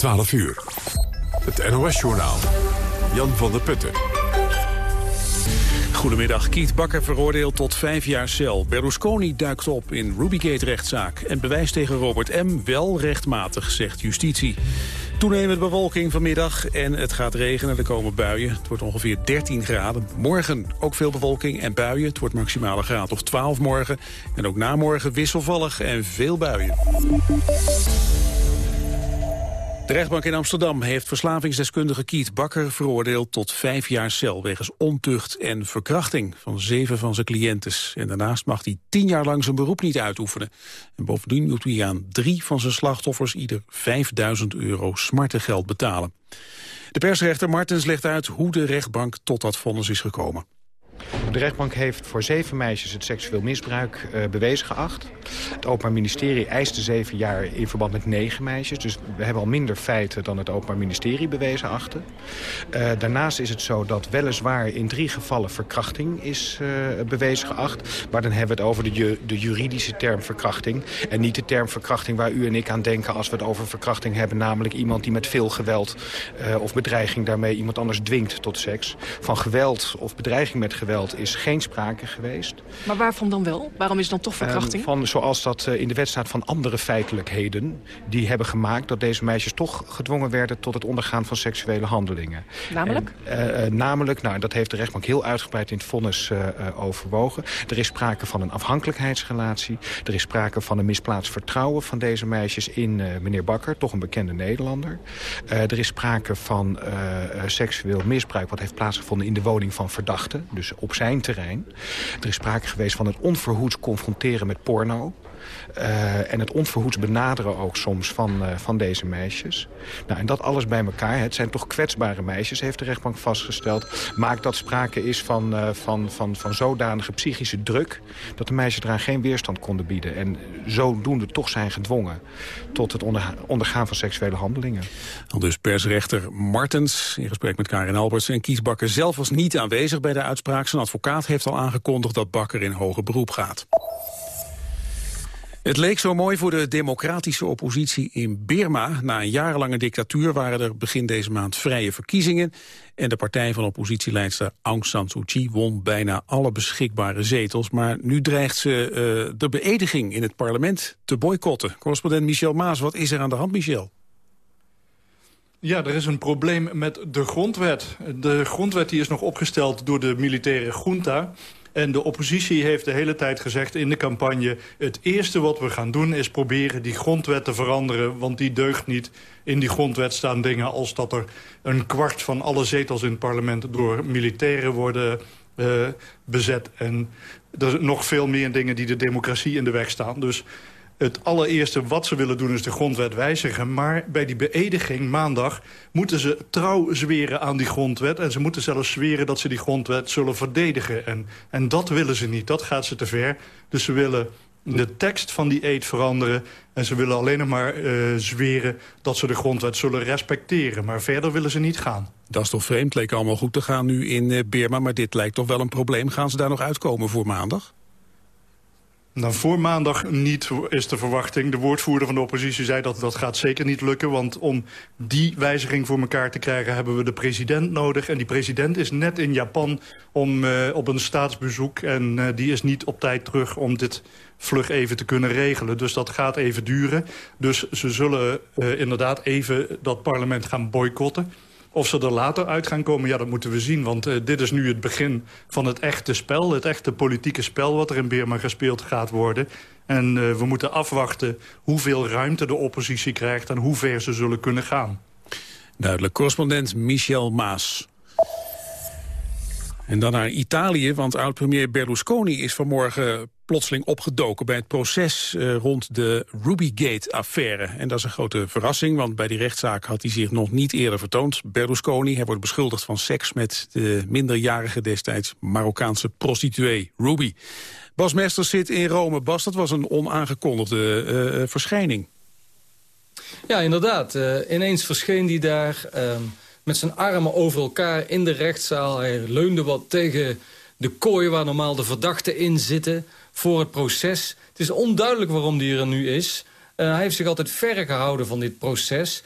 12 uur. Het NOS-journaal. Jan van der Putten. Goedemiddag. Kiet Bakker veroordeeld tot vijf jaar cel. Berlusconi duikt op in Rubygate-rechtszaak. En bewijs tegen Robert M. wel rechtmatig, zegt justitie. Toenemende bewolking vanmiddag en het gaat regenen. Er komen buien. Het wordt ongeveer 13 graden. Morgen ook veel bewolking en buien. Het wordt maximale graad of 12 morgen. En ook na morgen wisselvallig en veel buien. De rechtbank in Amsterdam heeft verslavingsdeskundige Kiet Bakker veroordeeld tot vijf jaar cel wegens ontucht en verkrachting van zeven van zijn cliëntes. En daarnaast mag hij tien jaar lang zijn beroep niet uitoefenen. En bovendien moet hij aan drie van zijn slachtoffers ieder 5000 euro smartengeld betalen. De persrechter Martens legt uit hoe de rechtbank tot dat vonnis is gekomen. De rechtbank heeft voor zeven meisjes het seksueel misbruik uh, bewezen geacht. Het Openbaar Ministerie eiste zeven jaar in verband met negen meisjes. Dus we hebben al minder feiten dan het Openbaar Ministerie bewezen achten. Uh, daarnaast is het zo dat weliswaar in drie gevallen verkrachting is uh, bewezen geacht. Maar dan hebben we het over de, de, juridische term verkrachting. En niet de term verkrachting waar u en ik aan denken als we het over verkrachting hebben. Namelijk iemand die met veel geweld of bedreiging daarmee iemand anders dwingt tot seks. Van geweld of bedreiging met geweld is geen sprake geweest. Maar waarvan dan wel? Waarom is het dan toch verkrachting? Um, van, zoals dat uh, in de wet staat van andere feitelijkheden... die hebben gemaakt dat deze meisjes toch gedwongen werden... tot het ondergaan van seksuele handelingen. Namelijk? En, uh, uh, namelijk, nou, dat heeft de rechtbank heel uitgebreid in het vonnis overwogen. Er is sprake van een afhankelijkheidsrelatie. Er is sprake van een misplaatst vertrouwen van deze meisjes in meneer Bakker. Toch een bekende Nederlander. er is sprake van seksueel misbruik... wat heeft plaatsgevonden in de woning van verdachten. Dus op zijn terrein. Er is sprake geweest van het onverhoeds confronteren met porno. Uh, en het onverhoeds benaderen ook soms van, uh, van deze meisjes. Nou, en dat alles bij elkaar, het zijn toch kwetsbare meisjes, heeft de rechtbank vastgesteld. Maakt dat sprake is van, uh, van, van, van zodanige psychische druk... dat de meisjes eraan geen weerstand konden bieden. En zodoende toch zijn gedwongen tot het ondergaan van seksuele handelingen. Al dus persrechter Martens in gesprek met Karin Alberts. En Kies Bakker zelf was niet aanwezig bij de uitspraak. Zijn advocaat heeft al aangekondigd dat Bakker in hoger beroep gaat. Het leek zo mooi voor de democratische oppositie in Birma. Na een jarenlange dictatuur waren er begin deze maand vrije verkiezingen. En de partij van oppositieleidster Aung San Suu Kyi won bijna alle beschikbare zetels. Maar nu dreigt ze uh, de beëdiging in het parlement te boycotten. Correspondent Michel Maas, wat is er aan de hand, Michel? Ja, er is een probleem met de grondwet. De grondwet die is nog opgesteld door de militaire junta. En de oppositie heeft de hele tijd gezegd in de campagne... het eerste wat we gaan doen is proberen die grondwet te veranderen... want die deugt niet. In die grondwet staan dingen als dat er een kwart van alle zetels in het parlement... door militairen worden uh, bezet. En er zijn nog veel meer dingen die de democratie in de weg staan. Dus het allereerste wat ze willen doen is de grondwet wijzigen. Maar bij die beëdiging maandag moeten ze trouw zweren aan die grondwet. En ze moeten zelfs zweren dat ze die grondwet zullen verdedigen. En, en dat willen ze niet, dat gaat ze te ver. Dus ze willen de tekst van die eed veranderen. En ze willen alleen nog maar uh, zweren dat ze de grondwet zullen respecteren. Maar verder willen ze niet gaan. Dat is toch vreemd, leek allemaal goed te gaan nu in uh, Birma. Maar dit lijkt toch wel een probleem. Gaan ze daar nog uitkomen voor maandag? Nou, voor maandag niet is de verwachting. De woordvoerder van de oppositie zei dat dat gaat zeker niet lukken. Want om die wijziging voor elkaar te krijgen hebben we de president nodig. En die president is net in Japan om, uh, op een staatsbezoek. En uh, die is niet op tijd terug om dit vlug even te kunnen regelen. Dus dat gaat even duren. Dus ze zullen uh, inderdaad even dat parlement gaan boycotten. Of ze er later uit gaan komen, ja, dat moeten we zien. Want uh, dit is nu het begin van het echte spel. Het echte politieke spel wat er in Birma gespeeld gaat worden. En uh, we moeten afwachten hoeveel ruimte de oppositie krijgt... en hoe ver ze zullen kunnen gaan. Duidelijk. Correspondent Michel Maas. En dan naar Italië, want oud-premier Berlusconi is vanmorgen plotseling opgedoken bij het proces uh, rond de Rubygate-affaire. En dat is een grote verrassing, want bij die rechtszaak had hij zich nog niet eerder vertoond. Berlusconi, hij wordt beschuldigd van seks met de minderjarige destijds Marokkaanse prostituee Ruby. Bas Mesters zit in Rome. Bas, dat was een onaangekondigde uh, verschijning. Ja, inderdaad. Ineens verscheen hij daar met zijn armen over elkaar in de rechtszaal. Hij leunde wat tegen de kooi waar normaal de verdachten in zitten voor het proces. Het is onduidelijk waarom die er nu is. Uh, hij heeft zich altijd verre gehouden van dit proces.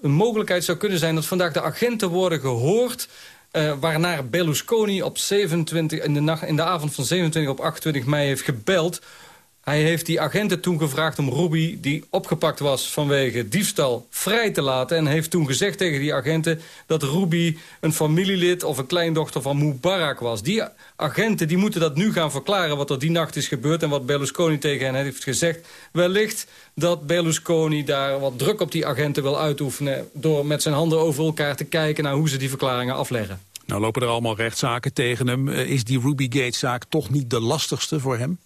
een mogelijkheid zou kunnen zijn... dat vandaag de agenten worden gehoord... Uh, waarnaar Berlusconi op 27, in, de nacht, in de avond van 27 op 28 mei heeft gebeld... Hij heeft die agenten toen gevraagd om Ruby, die opgepakt was vanwege diefstal, vrij te laten. En heeft toen gezegd tegen die agenten dat Ruby een familielid of een kleindochter van Mubarak was. Die agenten die moeten dat nu gaan verklaren wat er die nacht is gebeurd... en wat Berlusconi tegen hen heeft gezegd. Wellicht dat Berlusconi daar wat druk op die agenten wil uitoefenen... door met zijn handen over elkaar te kijken naar hoe ze die verklaringen afleggen. Nou lopen er allemaal rechtszaken tegen hem. Eh, is die Rubygate-zaak toch niet de lastigste voor hem?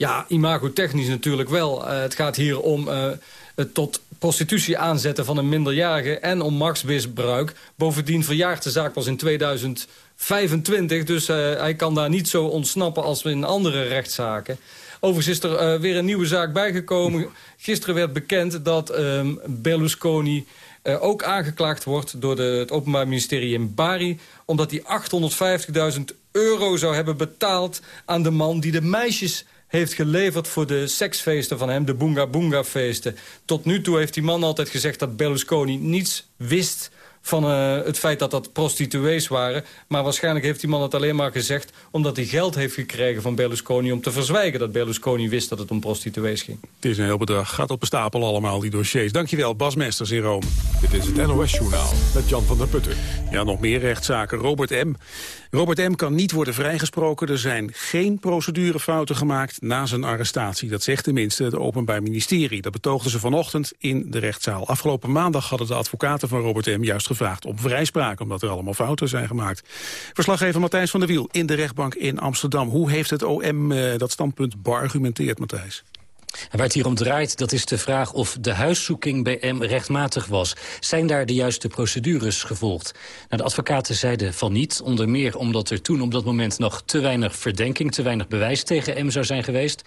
Ja, imago-technisch natuurlijk wel. Uh, het gaat hier om uh, het tot prostitutie aanzetten van een minderjarige... en om machtsmisbruik. Bovendien verjaart de zaak pas in 2025... dus uh, hij kan daar niet zo ontsnappen als in andere rechtszaken. Overigens is er weer een nieuwe zaak bijgekomen. Gisteren werd bekend dat ehm, Berlusconi... ook aangeklaagd wordt door de, het Openbaar Ministerie in Bari... omdat hij 850.000 euro zou hebben betaald aan de man die de meisjes heeft geleverd voor de seksfeesten van hem, de Boonga Boonga feesten. Tot nu toe heeft die man altijd gezegd dat Berlusconi niets wist van uh, het feit dat dat prostituees waren. Maar waarschijnlijk heeft die man het alleen maar gezegd... omdat hij geld heeft gekregen van Berlusconi om te verzwijgen... dat Berlusconi wist dat het om prostituees ging. Het is een heel bedrag. Gaat op een stapel allemaal, die dossiers. Dankjewel, Bas Mesters in Rome. Dit is het NOS-journaal met Jan van der Putten. Ja, nog meer rechtszaken. Robert M. Robert M. kan niet worden vrijgesproken. Er zijn geen procedurefouten gemaakt na zijn arrestatie. Dat zegt tenminste het Openbaar Ministerie. Dat betoogden ze vanochtend in de rechtszaal. Afgelopen maandag hadden de advocaten van Robert M. juist gevraagd om vrijspraak... omdat er allemaal fouten zijn gemaakt. Verslaggever Matthijs van der Wiel in de rechtbank in Amsterdam. Hoe heeft het OM uh, dat standpunt beargumenteerd, Matthijs? Waar het hier om draait, dat is de vraag of de huiszoeking bij M rechtmatig was. Zijn daar de juiste procedures gevolgd? Nou, de advocaten zeiden van niet, onder meer omdat er toen op dat moment nog te weinig verdenking, te weinig bewijs tegen M zou zijn geweest.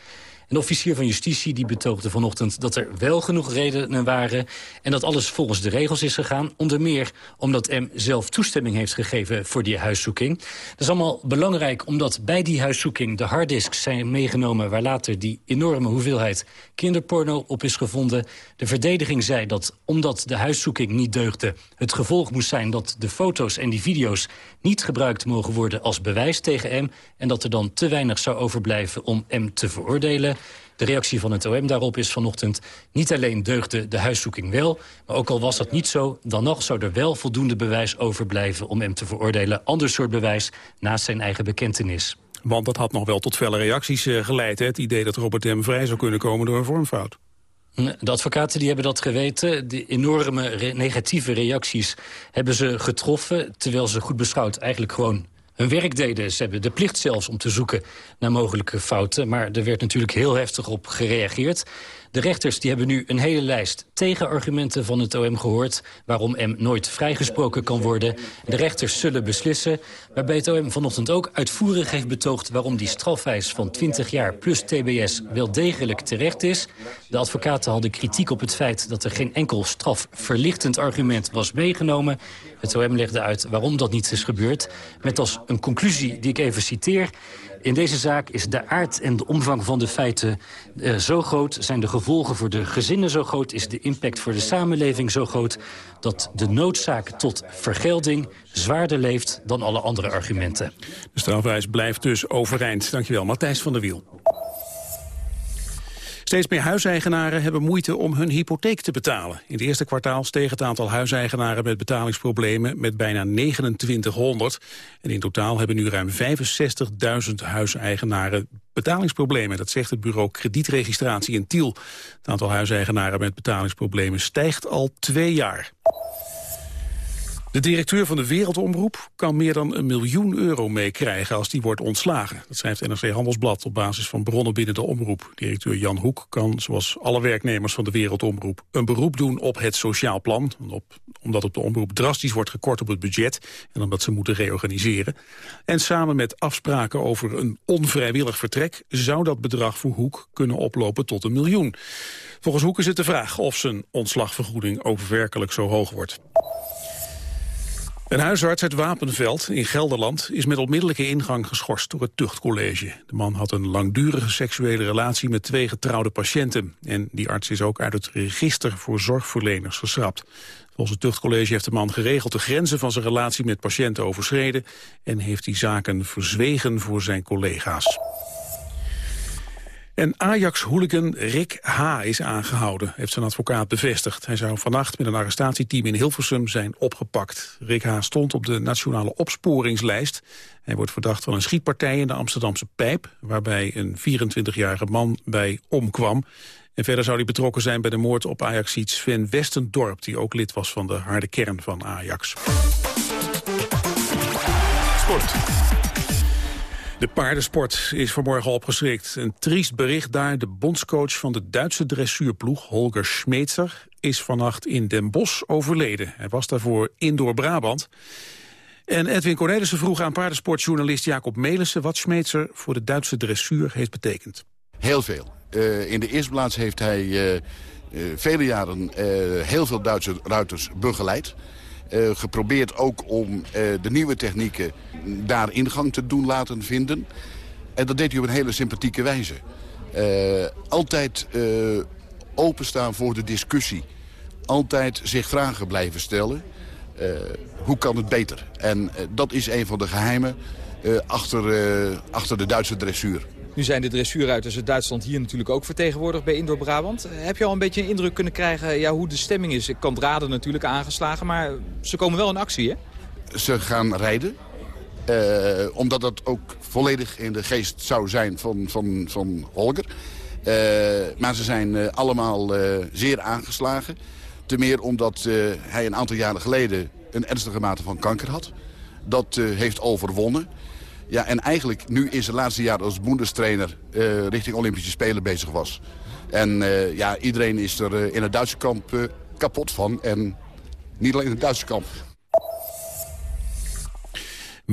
Een officier van justitie die betoogde vanochtend dat er wel genoeg redenen waren... en dat alles volgens de regels is gegaan. Onder meer omdat M zelf toestemming heeft gegeven voor die huiszoeking. Dat is allemaal belangrijk omdat bij die huiszoeking de harddisks zijn meegenomen... waar later die enorme hoeveelheid kinderporno op is gevonden. De verdediging zei dat omdat de huiszoeking niet deugde... het gevolg moest zijn dat de foto's en die video's niet gebruikt mogen worden als bewijs tegen M... en dat er dan te weinig zou overblijven om M te veroordelen. De reactie van het OM daarop is vanochtend... niet alleen deugde de huiszoeking wel, maar ook al was dat niet zo... dan nog zou er wel voldoende bewijs overblijven om hem te veroordelen. Ander soort bewijs naast zijn eigen bekentenis. Want dat had nog wel tot felle reacties uh, geleid, hè? het idee dat Robert M. vrij zou kunnen komen door een vormfout. De advocaten die hebben dat geweten. De enorme re negatieve reacties hebben ze getroffen... terwijl ze goed beschouwd eigenlijk gewoon hun werk deden. Ze hebben de plicht zelfs om te zoeken naar mogelijke fouten. Maar er werd natuurlijk heel heftig op gereageerd. De rechters die hebben nu een hele lijst tegenargumenten van het OM gehoord... waarom M nooit vrijgesproken kan worden. De rechters zullen beslissen, waarbij het OM vanochtend ook uitvoerig heeft betoogd... waarom die strafwijs van 20 jaar plus TBS wel degelijk terecht is. De advocaten hadden kritiek op het feit dat er geen enkel strafverlichtend argument was meegenomen. Het OM legde uit waarom dat niet is gebeurd. Met als een conclusie die ik even citeer... In deze zaak is de aard en de omvang van de feiten uh, zo groot... zijn de gevolgen voor de gezinnen zo groot... is de impact voor de samenleving zo groot... dat de noodzaak tot vergelding zwaarder leeft dan alle andere argumenten. De strafwijs blijft dus overeind. Dankjewel, Matthijs van der Wiel. Steeds meer huiseigenaren hebben moeite om hun hypotheek te betalen. In het eerste kwartaal steeg het aantal huiseigenaren met betalingsproblemen met bijna 2900. En in totaal hebben nu ruim 65.000 huiseigenaren betalingsproblemen. Dat zegt het bureau kredietregistratie in Tiel. Het aantal huiseigenaren met betalingsproblemen stijgt al twee jaar. De directeur van de Wereldomroep kan meer dan een miljoen euro meekrijgen als die wordt ontslagen. Dat schrijft NRC Handelsblad op basis van bronnen binnen de omroep. Directeur Jan Hoek kan, zoals alle werknemers van de Wereldomroep, een beroep doen op het sociaal plan. Omdat op de omroep drastisch wordt gekort op het budget en omdat ze moeten reorganiseren. En samen met afspraken over een onvrijwillig vertrek zou dat bedrag voor Hoek kunnen oplopen tot een miljoen. Volgens Hoek is het de vraag of zijn ontslagvergoeding ook werkelijk zo hoog wordt. Een huisarts uit Wapenveld in Gelderland is met onmiddellijke ingang geschorst door het tuchtcollege. De man had een langdurige seksuele relatie met twee getrouwde patiënten. En die arts is ook uit het register voor zorgverleners geschrapt. Volgens het tuchtcollege heeft de man geregeld de grenzen van zijn relatie met patiënten overschreden en heeft die zaken verzwegen voor zijn collega's. En Ajax-hooligan Rick H. is aangehouden, heeft zijn advocaat bevestigd. Hij zou vannacht met een arrestatieteam in Hilversum zijn opgepakt. Rick H. stond op de nationale opsporingslijst. Hij wordt verdacht van een schietpartij in de Amsterdamse Pijp... waarbij een 24-jarige man bij omkwam. En verder zou hij betrokken zijn bij de moord op Ajaxiet Sven Westendorp... die ook lid was van de harde kern van Ajax. Sport. De paardensport is vanmorgen opgeschrikt. Een triest bericht daar. De bondscoach van de Duitse dressuurploeg, Holger Schmeetzer... is vannacht in Den Bosch overleden. Hij was daarvoor indoor Brabant. En Edwin Cornelissen vroeg aan paardensportjournalist Jacob Melissen... wat Schmeetzer voor de Duitse dressuur heeft betekend. Heel veel. Uh, in de eerste plaats heeft hij uh, uh, vele jaren heel veel Duitse ruiters begeleid. Uh, geprobeerd ook om uh, de nieuwe technieken daar ingang te doen laten vinden. En dat deed hij op een hele sympathieke wijze. Uh, altijd openstaan voor de discussie. Altijd zich vragen blijven stellen. hoe kan het beter? En dat is een van de geheimen achter, achter de Duitse dressuur. Nu zijn de dressuurruiters uit Duitsland hier natuurlijk ook vertegenwoordigd bij Indoor Brabant. Heb je al een beetje een indruk kunnen krijgen ja, hoe de stemming is? Ik kan draden natuurlijk aangeslagen, maar ze komen wel in actie, hè? Ze gaan rijden. Uh, omdat dat ook volledig in de geest zou zijn van, van, van Holger. Uh, maar ze zijn allemaal zeer aangeslagen. Ten meer omdat hij een aantal jaren geleden een ernstige mate van kanker had. Dat heeft overwonnen. Ja, en eigenlijk nu in zijn laatste jaar als boendestrainer uh, richting Olympische Spelen bezig was. En uh, ja, iedereen is er uh, in het Duitse kamp kapot van. En niet alleen in het Duitse kamp.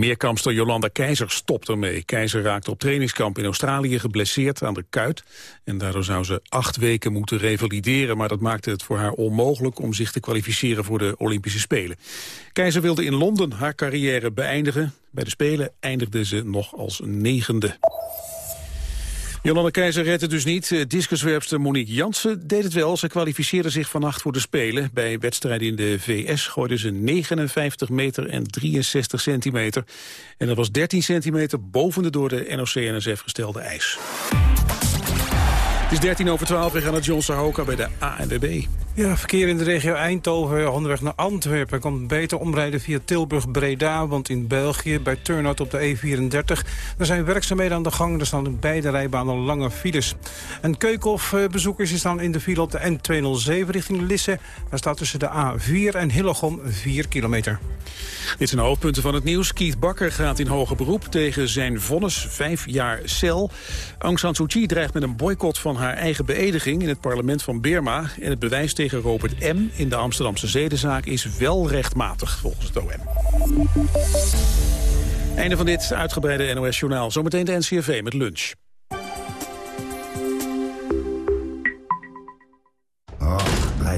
Meerkampster Jolanda Keizer stopt ermee. Keizer raakte op trainingskamp in Australië geblesseerd aan de kuit. En daardoor zou ze acht weken moeten revalideren. Maar dat maakte het voor haar onmogelijk om zich te kwalificeren voor de Olympische Spelen. Keizer wilde in Londen haar carrière beëindigen. Bij de Spelen eindigde ze nog als negende. Jolande Keizer redde dus niet. Eh, discuswerpster Monique Jansen deed het wel. Ze kwalificeerde zich vannacht voor de Spelen. Bij wedstrijden in de VS gooide ze 59 meter en 63 centimeter. En dat was 13 centimeter boven de door de NOC-NSF gestelde ijs. Het is 13 over 12, we gaan naar John bij de ANWB. Ja, verkeer in de regio Eindhoven onderweg naar Antwerpen... komt beter omrijden via Tilburg-Breda... want in België, bij Turnhout op de E34... er zijn werkzaamheden aan de gang. Er staan in beide rijbanen lange files. En Keukenhof-bezoekers staan in de file op de N207 richting Lisse. Daar staat tussen de A4 en Hillegom 4 kilometer. Dit zijn de hoofdpunten van het nieuws. Keith Bakker gaat in hoger beroep tegen zijn vonnis vijf jaar cel. Aung San Suu Kyi dreigt met een boycott van haar eigen beëdiging... in het parlement van Burma. En het bewijs tegen Robert M. in de Amsterdamse zedenzaak is wel rechtmatig, volgens het OM. Einde van dit uitgebreide NOS-journaal. Zometeen de NCRV met lunch.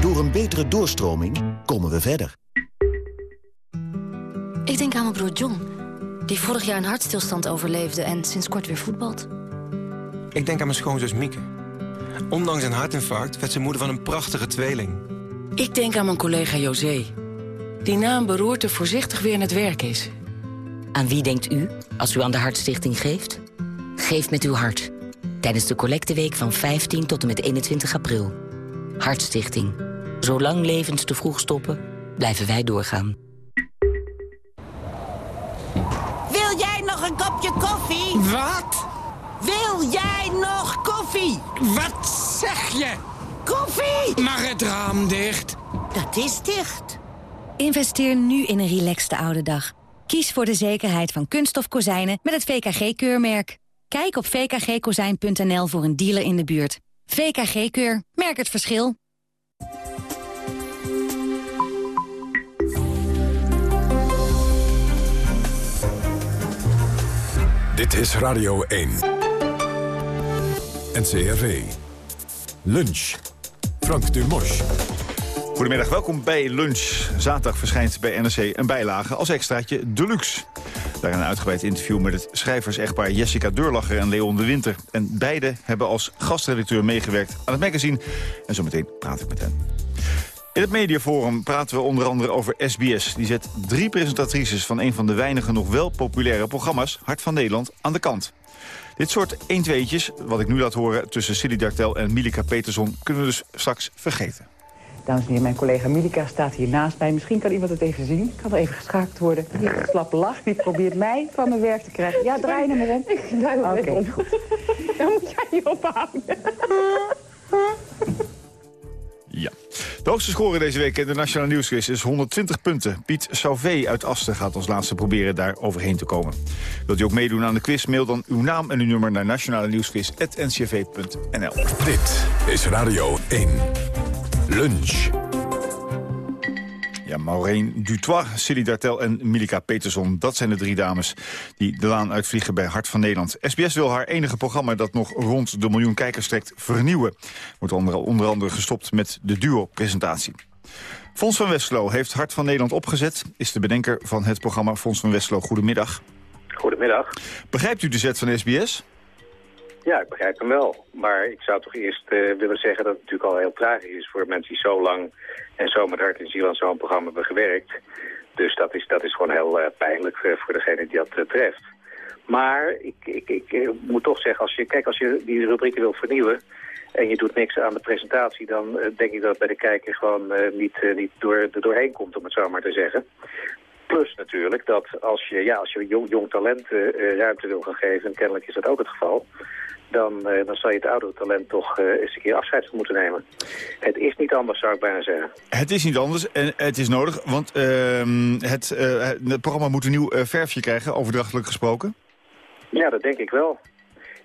Door een betere doorstroming komen we verder. Ik denk aan mijn broer John, die vorig jaar een hartstilstand overleefde en sinds kort weer voetbalt. Ik denk aan mijn schoonzus Mieke. Ondanks een hartinfarct werd ze moeder van een prachtige tweeling. Ik denk aan mijn collega José, die na een beroerte voorzichtig weer in het werk is. Aan wie denkt u als u aan de Hartstichting geeft? Geef met uw hart. Tijdens de collecteweek van 15 tot en met 21 april. Hartstichting. Zolang levens te vroeg stoppen, blijven wij doorgaan. Wil jij nog een kopje koffie? Wat? Wil jij nog koffie? Wat zeg je? Koffie! Mag het raam dicht? Dat is dicht. Investeer nu in een relaxte oude dag. Kies voor de zekerheid van kunststof kozijnen met het VKG-keurmerk. Kijk op vkgkozijn.nl voor een dealer in de buurt. VKG-keur. Merk het verschil. Dit is Radio 1. NCRV. Lunch. Frank Dumos. Goedemiddag, welkom bij Lunch. Zaterdag verschijnt bij NRC een bijlage als extraatje Deluxe. Daar een uitgebreid interview met het schrijvers-echtpaar Jessica Deurlacher en Leon de Winter. En beide hebben als gastredacteur meegewerkt aan het magazine. En zometeen praat ik met hen. In het mediaforum praten we onder andere over SBS. Die zet drie presentatrices van een van de weinige nog wel populaire programma's... Hart van Nederland, aan de kant. Dit soort 1 2tjes, wat ik nu laat horen tussen Silly Dartel en Milika Peterson... kunnen we dus straks vergeten. Dames en heren, mijn collega Milika staat hier naast mij. Misschien kan iemand het even zien. Kan er even geschakeld worden. Hier een slappe lach. Die probeert mij van mijn werk te krijgen. Ja, draai hem maar om. Ik draai hem Oké, om. goed. Dan moet jij je ophouden. Ja. De hoogste score deze week in de Nationale Nieuwsquiz is 120 punten. Piet Sauvé uit Asten gaat als laatste proberen daar overheen te komen. Wilt u ook meedoen aan de quiz? Mail dan uw naam en uw nummer naar nationale nieuwsquiz.ncv.nl. Dit is Radio 1. Lunch. Ja, Maureen Dutois, Silly Dartel en Milika Peterson. Dat zijn de drie dames die de laan uitvliegen bij Hart van Nederland. SBS wil haar enige programma dat nog rond de miljoen kijkers trekt vernieuwen. Wordt onder, onder andere gestopt met de duo-presentatie. Fons van Westlo heeft Hart van Nederland opgezet. Is de bedenker van het programma Fons van Westlo. Goedemiddag. Goedemiddag. Begrijpt u de zet van SBS? Ja, ik begrijp hem wel. Maar ik zou toch eerst eh, willen zeggen dat het natuurlijk al heel tragisch is voor mensen die zo lang en zo met hart en ziel aan zo'n programma hebben gewerkt. Dus dat is, dat is gewoon heel eh, pijnlijk voor degene die dat eh, treft. Maar ik, ik, ik moet toch zeggen, als je, kijk, als je die rubrieken wil vernieuwen en je doet niks aan de presentatie, dan eh, denk ik dat het bij de kijker gewoon niet, niet door, doorheen komt, om het zo maar te zeggen. Plus natuurlijk dat als je, ja, als je jong, jong talent ruimte wil gaan geven, en kennelijk is dat ook het geval, dan, eh, dan zal je het oudere talent toch eh, eens een keer afscheid van moeten nemen. Het is niet anders, zou ik bijna zeggen. Het is niet anders en het is nodig, want ehm, het, eh, het programma moet een nieuw verfje krijgen, overdrachtelijk gesproken. Ja, dat denk ik wel.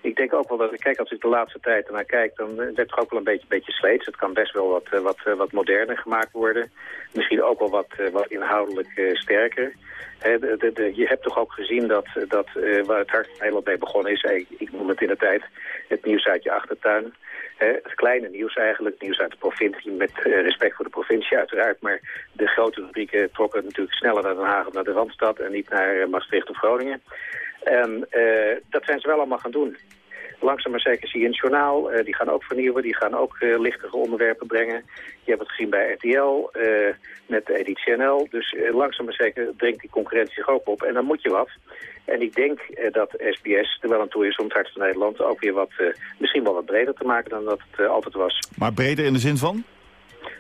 Ik denk ook wel dat, kijk, als ik de laatste tijd ernaar kijk, dan eh, is het ook wel een beetje, beetje sleets. Het kan best wel wat, eh, wat, eh, wat moderner gemaakt worden. Misschien ook wel wat, wat inhoudelijk sterker. De, je hebt toch ook gezien dat, dat waar het hart van Nederland mee begonnen is, ik, ik noem het in de tijd, het nieuws uit je achtertuin. Het kleine nieuws eigenlijk, nieuws uit de provincie, met respect voor de provincie uiteraard. Maar de grote rubrieken trokken natuurlijk sneller naar Den Haag of naar de Randstad en niet naar Maastricht of Groningen. En eh, dat zijn ze wel allemaal gaan doen. Langzaam maar zeker zie je in het journaal, eh, die gaan ook vernieuwen, die gaan ook eh, lichtere onderwerpen brengen. Je hebt het gezien bij RTL, met editie NL. Dus langzaam maar zeker dringt die concurrentie zich ook op. En dan moet je wat. En ik denk dat SBS er wel aan toe is om het Hart van Nederland ook weer wat, misschien wel wat breder te maken dan dat het altijd was. Maar breder in de zin van?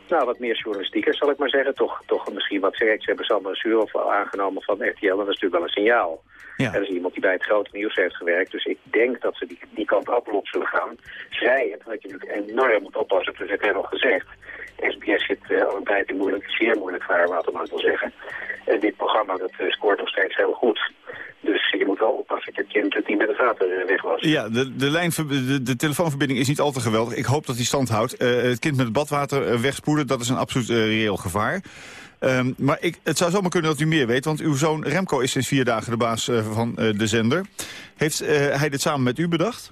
Nou, wat meer journalistieker zal ik maar zeggen. Toch, toch misschien wat. Ze hebben Sander Zuurhoff aangenomen van RTL. En dat is natuurlijk wel een signaal. Ja. Dat is iemand die bij het grote nieuws heeft gewerkt. Dus ik denk dat ze die, die kant ook wel op zullen gaan. Zij, en dat je natuurlijk enorm moet oppassen, heb ik al gezegd. SBS zit uh, al een tijd in moeilijk, zeer moeilijk vaarwater, mag ik wel zeggen. En dit programma dat eh, scoort nog steeds heel goed. Dus je moet wel oppassen dat je kind niet met het water eh, weg was. Ja, de, de, lijn, de, de telefoonverbinding is niet al te geweldig. Ik hoop dat die stand houdt. Eh, het kind met het badwater eh, wegspoelen, dat is een absoluut reëel gevaar. Ehm, maar ik, het zou zomaar kunnen dat u meer weet, want uw zoon Remco is sinds vier dagen de baas van de zender. Heeft hij dit samen met u bedacht?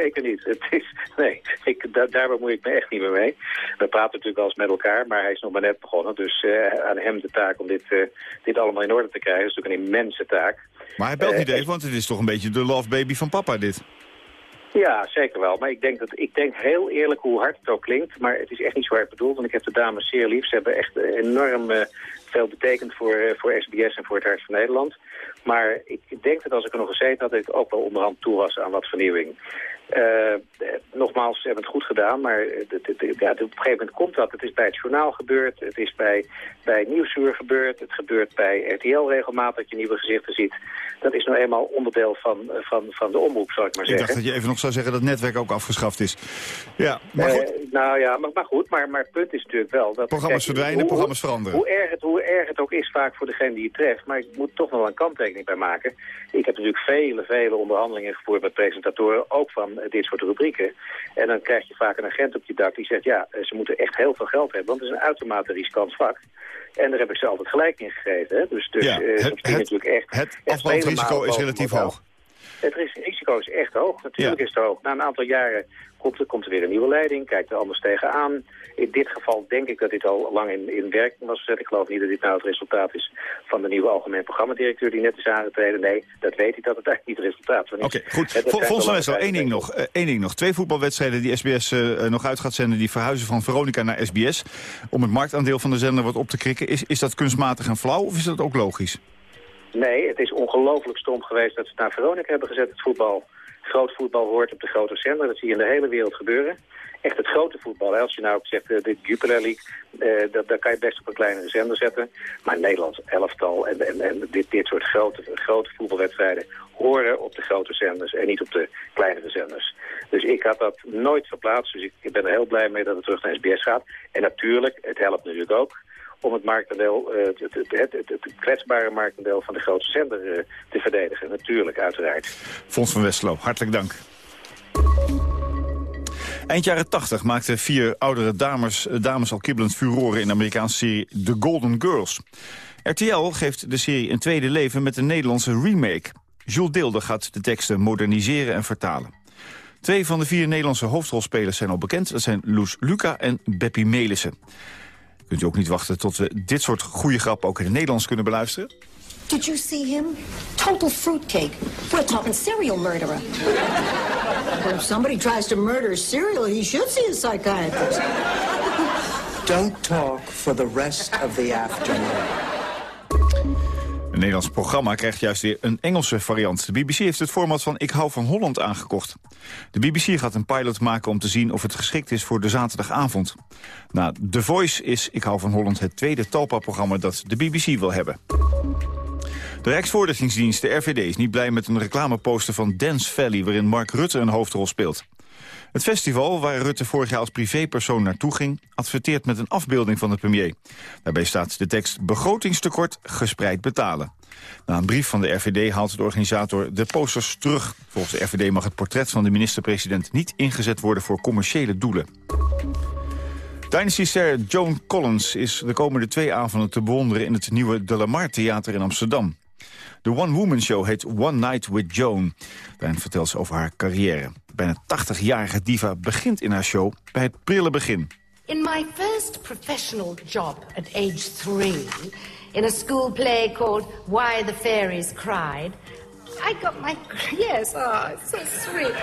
Zeker niet. Het is, nee, ik, da, daar bemoei ik me echt niet meer mee. We praten natuurlijk wel eens met elkaar, maar hij is nog maar net begonnen. Dus eh, aan hem de taak om dit, eh, dit allemaal in orde te krijgen. Dat is natuurlijk een immense taak. Maar hij belt Eh, niet even, want het is toch een beetje de love baby van papa dit. Ja, zeker wel. Maar ik denk, dat, ik denk heel eerlijk hoe hard het ook klinkt. Maar het is echt niet zo hard bedoeld. Want ik heb de dames zeer lief. Ze hebben echt enorm veel betekent voor, voor SBS en voor het Hart van Nederland. Maar ik denk dat als ik er nog gezeten had, dat ik ook wel onderhand toe was aan wat vernieuwing. Uh, nogmaals, ze hebben het goed gedaan, maar het, het, ja, op een gegeven moment komt dat. Het is bij het journaal gebeurd, het is bij, bij Nieuwsuur gebeurd, het gebeurt bij RTL regelmatig dat je nieuwe gezichten ziet. Dat is nou eenmaal onderdeel van, van, van de omroep, zou ik maar zeggen. Ik dacht dat je even nog zou zeggen dat het netwerk ook afgeschaft is. Ja, maar goed. Uh, nou ja, maar, maar goed, maar, maar het punt is natuurlijk wel... dat Programma's kijk, verdwijnen, hoe, programma's veranderen. Hoe erg, het, hoe erg het ook is vaak voor degene die je treft, maar ik moet toch nog een kanttekening bij maken. Ik heb natuurlijk vele, vele onderhandelingen gevoerd met presentatoren, ook van dit soort rubrieken. En dan krijg je vaak een agent op je dak die zegt... ja, ze moeten echt heel veel geld hebben, want het is een uitermate riskant vak. En daar heb ik ze altijd gelijk in gegeven. Hè? Dus, dus ja, uh, het, het, natuurlijk echt... Het is relatief hoog. Het risico is echt hoog. Natuurlijk ja. is het hoog. Na een aantal jaren komt er, komt er weer een nieuwe leiding, kijkt er anders tegenaan. In dit geval denk ik dat dit al lang in, in werking was gezet. Ik geloof niet dat dit nou het resultaat is van de nieuwe algemeen programmadirecteur die net is aangetreden. Nee, dat weet ik dat het eigenlijk niet het resultaat van is. Oké, okay, goed. Volgens mij is er één ding nog. Uh, één ding nog. Twee voetbalwedstrijden die SBS uh, nog uit gaat zenden, die verhuizen van Veronica naar SBS. Om het marktaandeel van de zender wat op te krikken. Is, is dat kunstmatig en flauw of is dat ook logisch? Nee, het is ongelooflijk stom geweest dat ze het naar Veronica hebben gezet, het voetbal. Groot voetbal hoort op de grote zender, dat zie je in de hele wereld gebeuren. Echt het grote voetbal. Als je nou ook zegt, uh, dit Jupiler League, dat, dat kan je best op een kleinere zender zetten. Maar Nederlands elftal en, en, en dit, dit soort grote, grote voetbalwedstrijden horen op de grote zenders en niet op de kleinere zenders. Dus ik had dat nooit verplaatst, dus ik, ik ben er heel blij mee dat het terug naar SBS gaat. En natuurlijk, het helpt natuurlijk ook om het marktendeel, uh, het, het, het, kwetsbare marktendeel van de grootste zender uh, te verdedigen. Natuurlijk, uiteraard. Fons van Westlo, hartelijk dank. Eind jaren 80 maakten vier oudere dames, dames al kibbelend furoren in de Amerikaanse serie The Golden Girls. RTL geeft de serie een tweede leven met een Nederlandse remake. Jules Deelder gaat de teksten moderniseren en vertalen. Twee van de vier Nederlandse hoofdrolspelers zijn al bekend. Dat zijn Loes Luca en Beppie Melissen. Kunt u ook niet wachten tot we dit soort goede grappen ook in het Nederlands kunnen beluisteren? Did you see him? Total fruitcake. We're talking serial murderer. well, if somebody tries to murder serial, he should see a psychiatrist. Don't talk for the rest of the afternoon. Nederlands programma krijgt juist weer een Engelse variant. De BBC heeft het format van Ik hou van Holland aangekocht. De BBC gaat een pilot maken om te zien of het geschikt is voor de zaterdagavond. Na The Voice is Ik hou van Holland het tweede Talpa-programma dat de BBC wil hebben. De Rijksvoorlichtingsdienst, de RVD, is niet blij met een reclameposter van Dance Valley... waarin Mark Rutte een hoofdrol speelt. Het festival, waar Rutte vorig jaar als privépersoon naartoe ging... adverteert met een afbeelding van de premier. Daarbij staat de tekst begrotingstekort gespreid betalen. Na een brief van de RVD haalt de organisator de posters terug. Volgens de RVD mag het portret van de minister-president... niet ingezet worden voor commerciële doelen. Dynasty-ster Joan Collins is de komende twee avonden te bewonderen... in het nieuwe De Lamar Theater in Amsterdam. De one-woman show heet One Night with Joan. Daarin vertelt ze over haar carrière. Bijna 80-jarige diva begint in haar show bij het prille begin. In my first professional job at age three... in a school play called Why the Fairies Cried... I got my... Yes, oh, it's so sweet.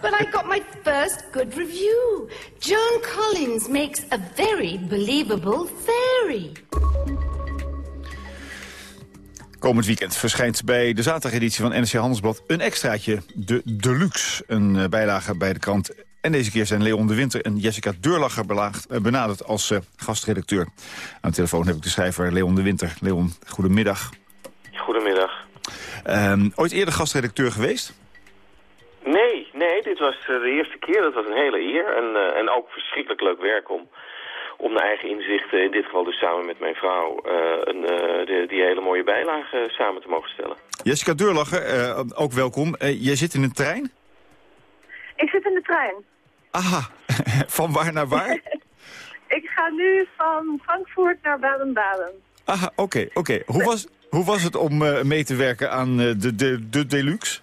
But I got my first good review. Joan Collins makes a very believable fairy. Komend weekend verschijnt bij de zaterdageditie van NRC Handelsblad een extraatje, de Deluxe. Een uh, bijlage bij de krant. En deze keer zijn Leon de Winter en Jessica Deurlacher belaagd, uh, benaderd als uh, gastredacteur. Aan de telefoon heb ik de schrijver Leon de Winter. Leon, goedemiddag. Goedemiddag. Um, ooit eerder gastredacteur geweest? Nee, nee, dit was de eerste keer. Dat was een hele eer en, en ook verschrikkelijk leuk werk om om naar eigen inzichten, in dit geval dus samen met mijn vrouw, uh, een, uh, de, die hele mooie bijlage samen te mogen stellen. Jessica Deurlacher, uh, ook welkom. jij zit in een trein? Ik zit in de trein. Aha, van waar naar waar? ik ga nu van Frankfurt naar Baden-Baden. Aha, oké, okay, oké. Okay. Hoe, was, hoe was het om mee te werken aan de, de, de Deluxe?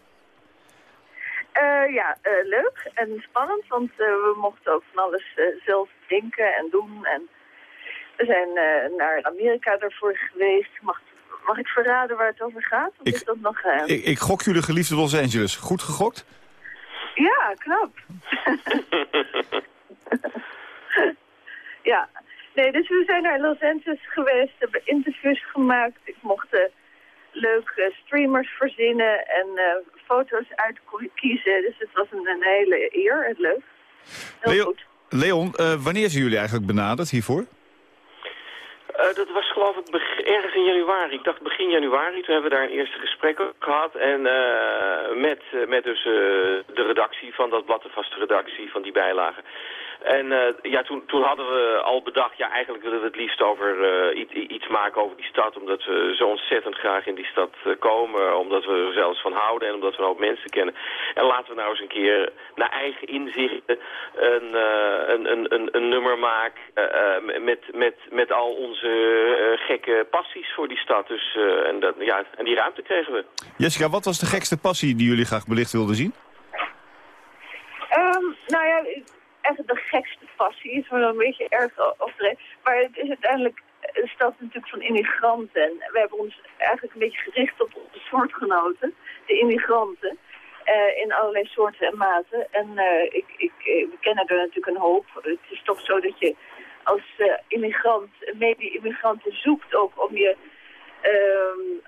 Uh, ja, uh, leuk en spannend, want uh, we mochten ook van alles zelf denken en doen. En we zijn naar Amerika daarvoor geweest. Mag, mag ik verraden waar het over gaat? Of ik, is dat nog ik, ik gok jullie geliefde Los Angeles. Goed gegokt? Ja, knap. ja, Nee, dus we zijn naar Los Angeles geweest, hebben interviews gemaakt. Ik mocht leuke streamers verzinnen en uh, foto's uitkiezen. Dus het was een, een hele eer en leuk. Heel Leon, goed. Leon uh, wanneer zijn jullie eigenlijk benaderd hiervoor? Uh, dat was geloof ik ergens in januari. Ik dacht begin januari. Toen hebben we daar een eerste gesprek gehad. En uh, met, met dus de redactie van dat blad, de vaste redactie van die bijlagen. En uh, ja, toen, toen hadden we al bedacht, ja eigenlijk willen we het liefst over uh, iets, iets maken over die stad. Omdat we zo ontzettend graag in die stad uh, komen. Omdat we er zelfs van houden en omdat we een hoop mensen kennen. En laten we nou eens een keer naar eigen inzichten een, een, een, een, een nummer maken met, met, met al onze gekke passies voor die stad. Dus, en, dat, ja, en die ruimte kregen we. Jessica, wat was de gekste passie die jullie graag belicht wilden zien? Um, nou ja, echt de gekste passie is, maar een beetje erg overdreven. Maar het is uiteindelijk een stad natuurlijk van immigranten. En we hebben ons eigenlijk een beetje gericht op onze soortgenoten, de immigranten. Uh, in allerlei soorten en maten. En uh, ik, ik, we kennen er natuurlijk een hoop. Het is toch zo dat je als uh, immigrant, mede-immigranten zoekt ook om je,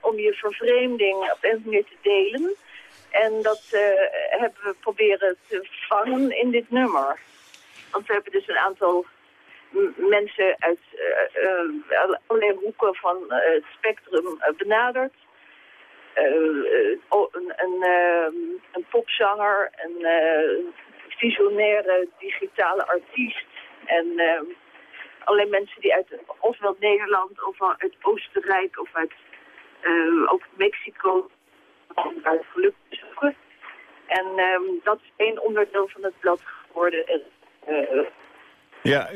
om je vervreemding op een manier te delen. En dat hebben we proberen te vangen in dit nummer. Want we hebben dus een aantal mensen uit uh, uh, allerlei hoeken van uh, het spectrum benaderd. een, een, een, popzanger, een visionaire digitale artiest en allerlei mensen die uit ofwel Nederland of uit Oostenrijk of uit ook Mexico uit geluk zoeken. En dat is één onderdeel van het blad geworden. Ja,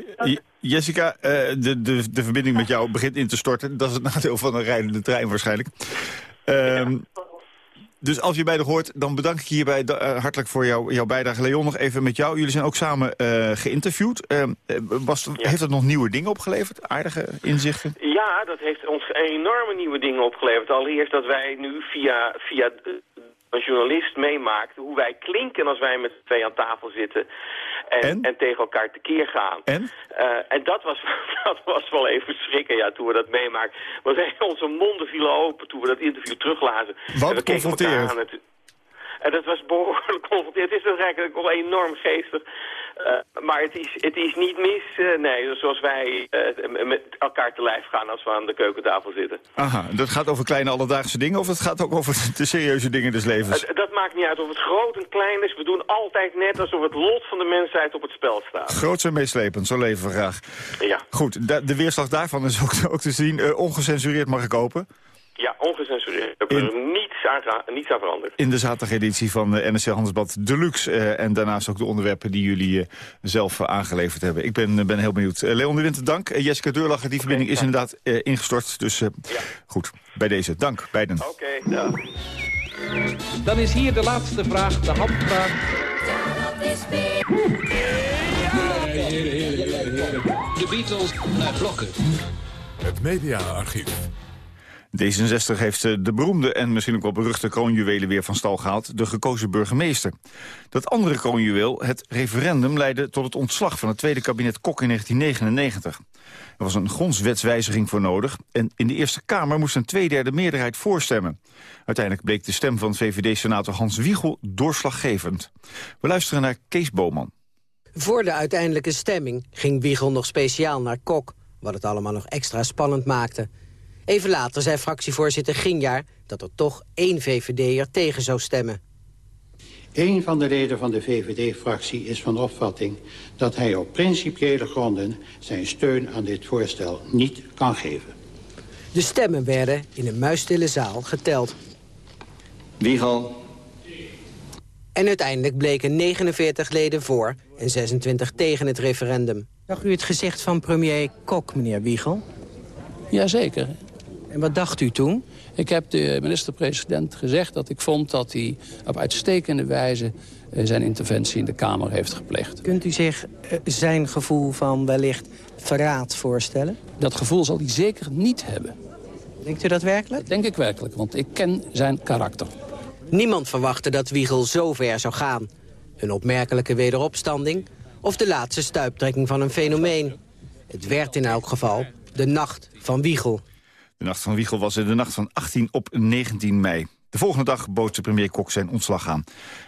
Jessica, uh, de, de, de verbinding met jou begint in te storten. Dat is het nadeel van een rijdende trein waarschijnlijk. Um, dus als je bij de hoort, dan bedank ik je hierbij uh, hartelijk voor jou, jouw bijdrage. Leon, nog even met jou. Jullie zijn ook samen uh, geïnterviewd. Uh, was, ja. Heeft dat nog nieuwe dingen opgeleverd? Aardige inzichten? Ja, dat heeft ons enorme nieuwe dingen opgeleverd. Allereerst dat wij nu via, via een journalist meemaakt hoe wij klinken als wij met twee aan tafel zitten en, en? en tegen elkaar tekeer gaan. En? Uh, en dat was, dat was wel even schrikken, ja, toen we dat meemaakten. Want onze monden vielen open toen we dat interview teruglazen. Wat confronterend. En dat was behoorlijk confronterend. Het is dus eigenlijk wel enorm geestig. Uh, maar het is, het is niet mis, uh, nee, zoals wij uh, met elkaar te lijf gaan als we aan de keukentafel zitten. Aha, dat gaat over kleine alledaagse dingen of het gaat ook over de serieuze dingen des levens? dat maakt niet uit of het groot en klein is. We doen altijd net alsof het lot van de mensheid op het spel staat. Groot en meeslepend, zo leven we graag. Ja. Goed, de, de weerslag daarvan is ook, ook te zien. ongecensureerd mag ik open. Ja, ongecensureerd. Er niets aan, niets aan veranderd. In de zaterdageditie van de NRC Handelsblad Deluxe. Uh, en daarnaast ook de onderwerpen die jullie uh, zelf uh, aangeleverd hebben. Ik ben, ben heel benieuwd. Leon de Winter, dank. Jessica Deurlacher, die verbinding is inderdaad ingestort. Dus ja. goed, bij deze. Dank, beiden. Oké, okay, ja. Dan is hier de laatste vraag, de handvraag. De Beatles naar blokken. Het mediaarchief. D66 heeft de beroemde en misschien ook wel beruchte kroonjuwelen weer van stal gehaald, de gekozen burgemeester. Dat andere kroonjuweel, het referendum, leidde tot het ontslag van het tweede kabinet Kok in 1999. Er was een grondswetswijziging voor nodig en in de Eerste Kamer moest een tweederde meerderheid voorstemmen. Uiteindelijk bleek de stem van VVD-senator Hans Wiegel doorslaggevend. We luisteren naar Kees Boman. Voor de uiteindelijke stemming ging Wiegel nog speciaal naar Kok, wat het allemaal nog extra spannend maakte. Even later zei fractievoorzitter Ginjaar dat er toch één VVD'er tegen zou stemmen. Een van de leden van de VVD-fractie is van opvatting dat hij op principiële gronden zijn steun aan dit voorstel niet kan geven. De stemmen werden in een muisstille zaal geteld. Wiegel. En uiteindelijk bleken 49 leden voor en 26 tegen het referendum. Zag u het gezicht van premier Kok, meneer Wiegel? Jazeker. En wat dacht u toen? Ik heb de minister-president gezegd dat ik vond dat hij op uitstekende wijze zijn interventie in de Kamer heeft gepleegd. Kunt u zich zijn gevoel van wellicht verraad voorstellen? Dat gevoel zal hij zeker niet hebben. Denkt u dat werkelijk? Dat denk ik werkelijk, want ik ken zijn karakter. Niemand verwachtte dat Wiegel zo ver zou gaan. Een opmerkelijke wederopstanding of de laatste stuiptrekking van een fenomeen. Het werd in elk geval de nacht van Wiegel. De nacht van Wiegel was de nacht van 18 op 19 mei. De volgende dag bood de premier Kok zijn ontslag aan.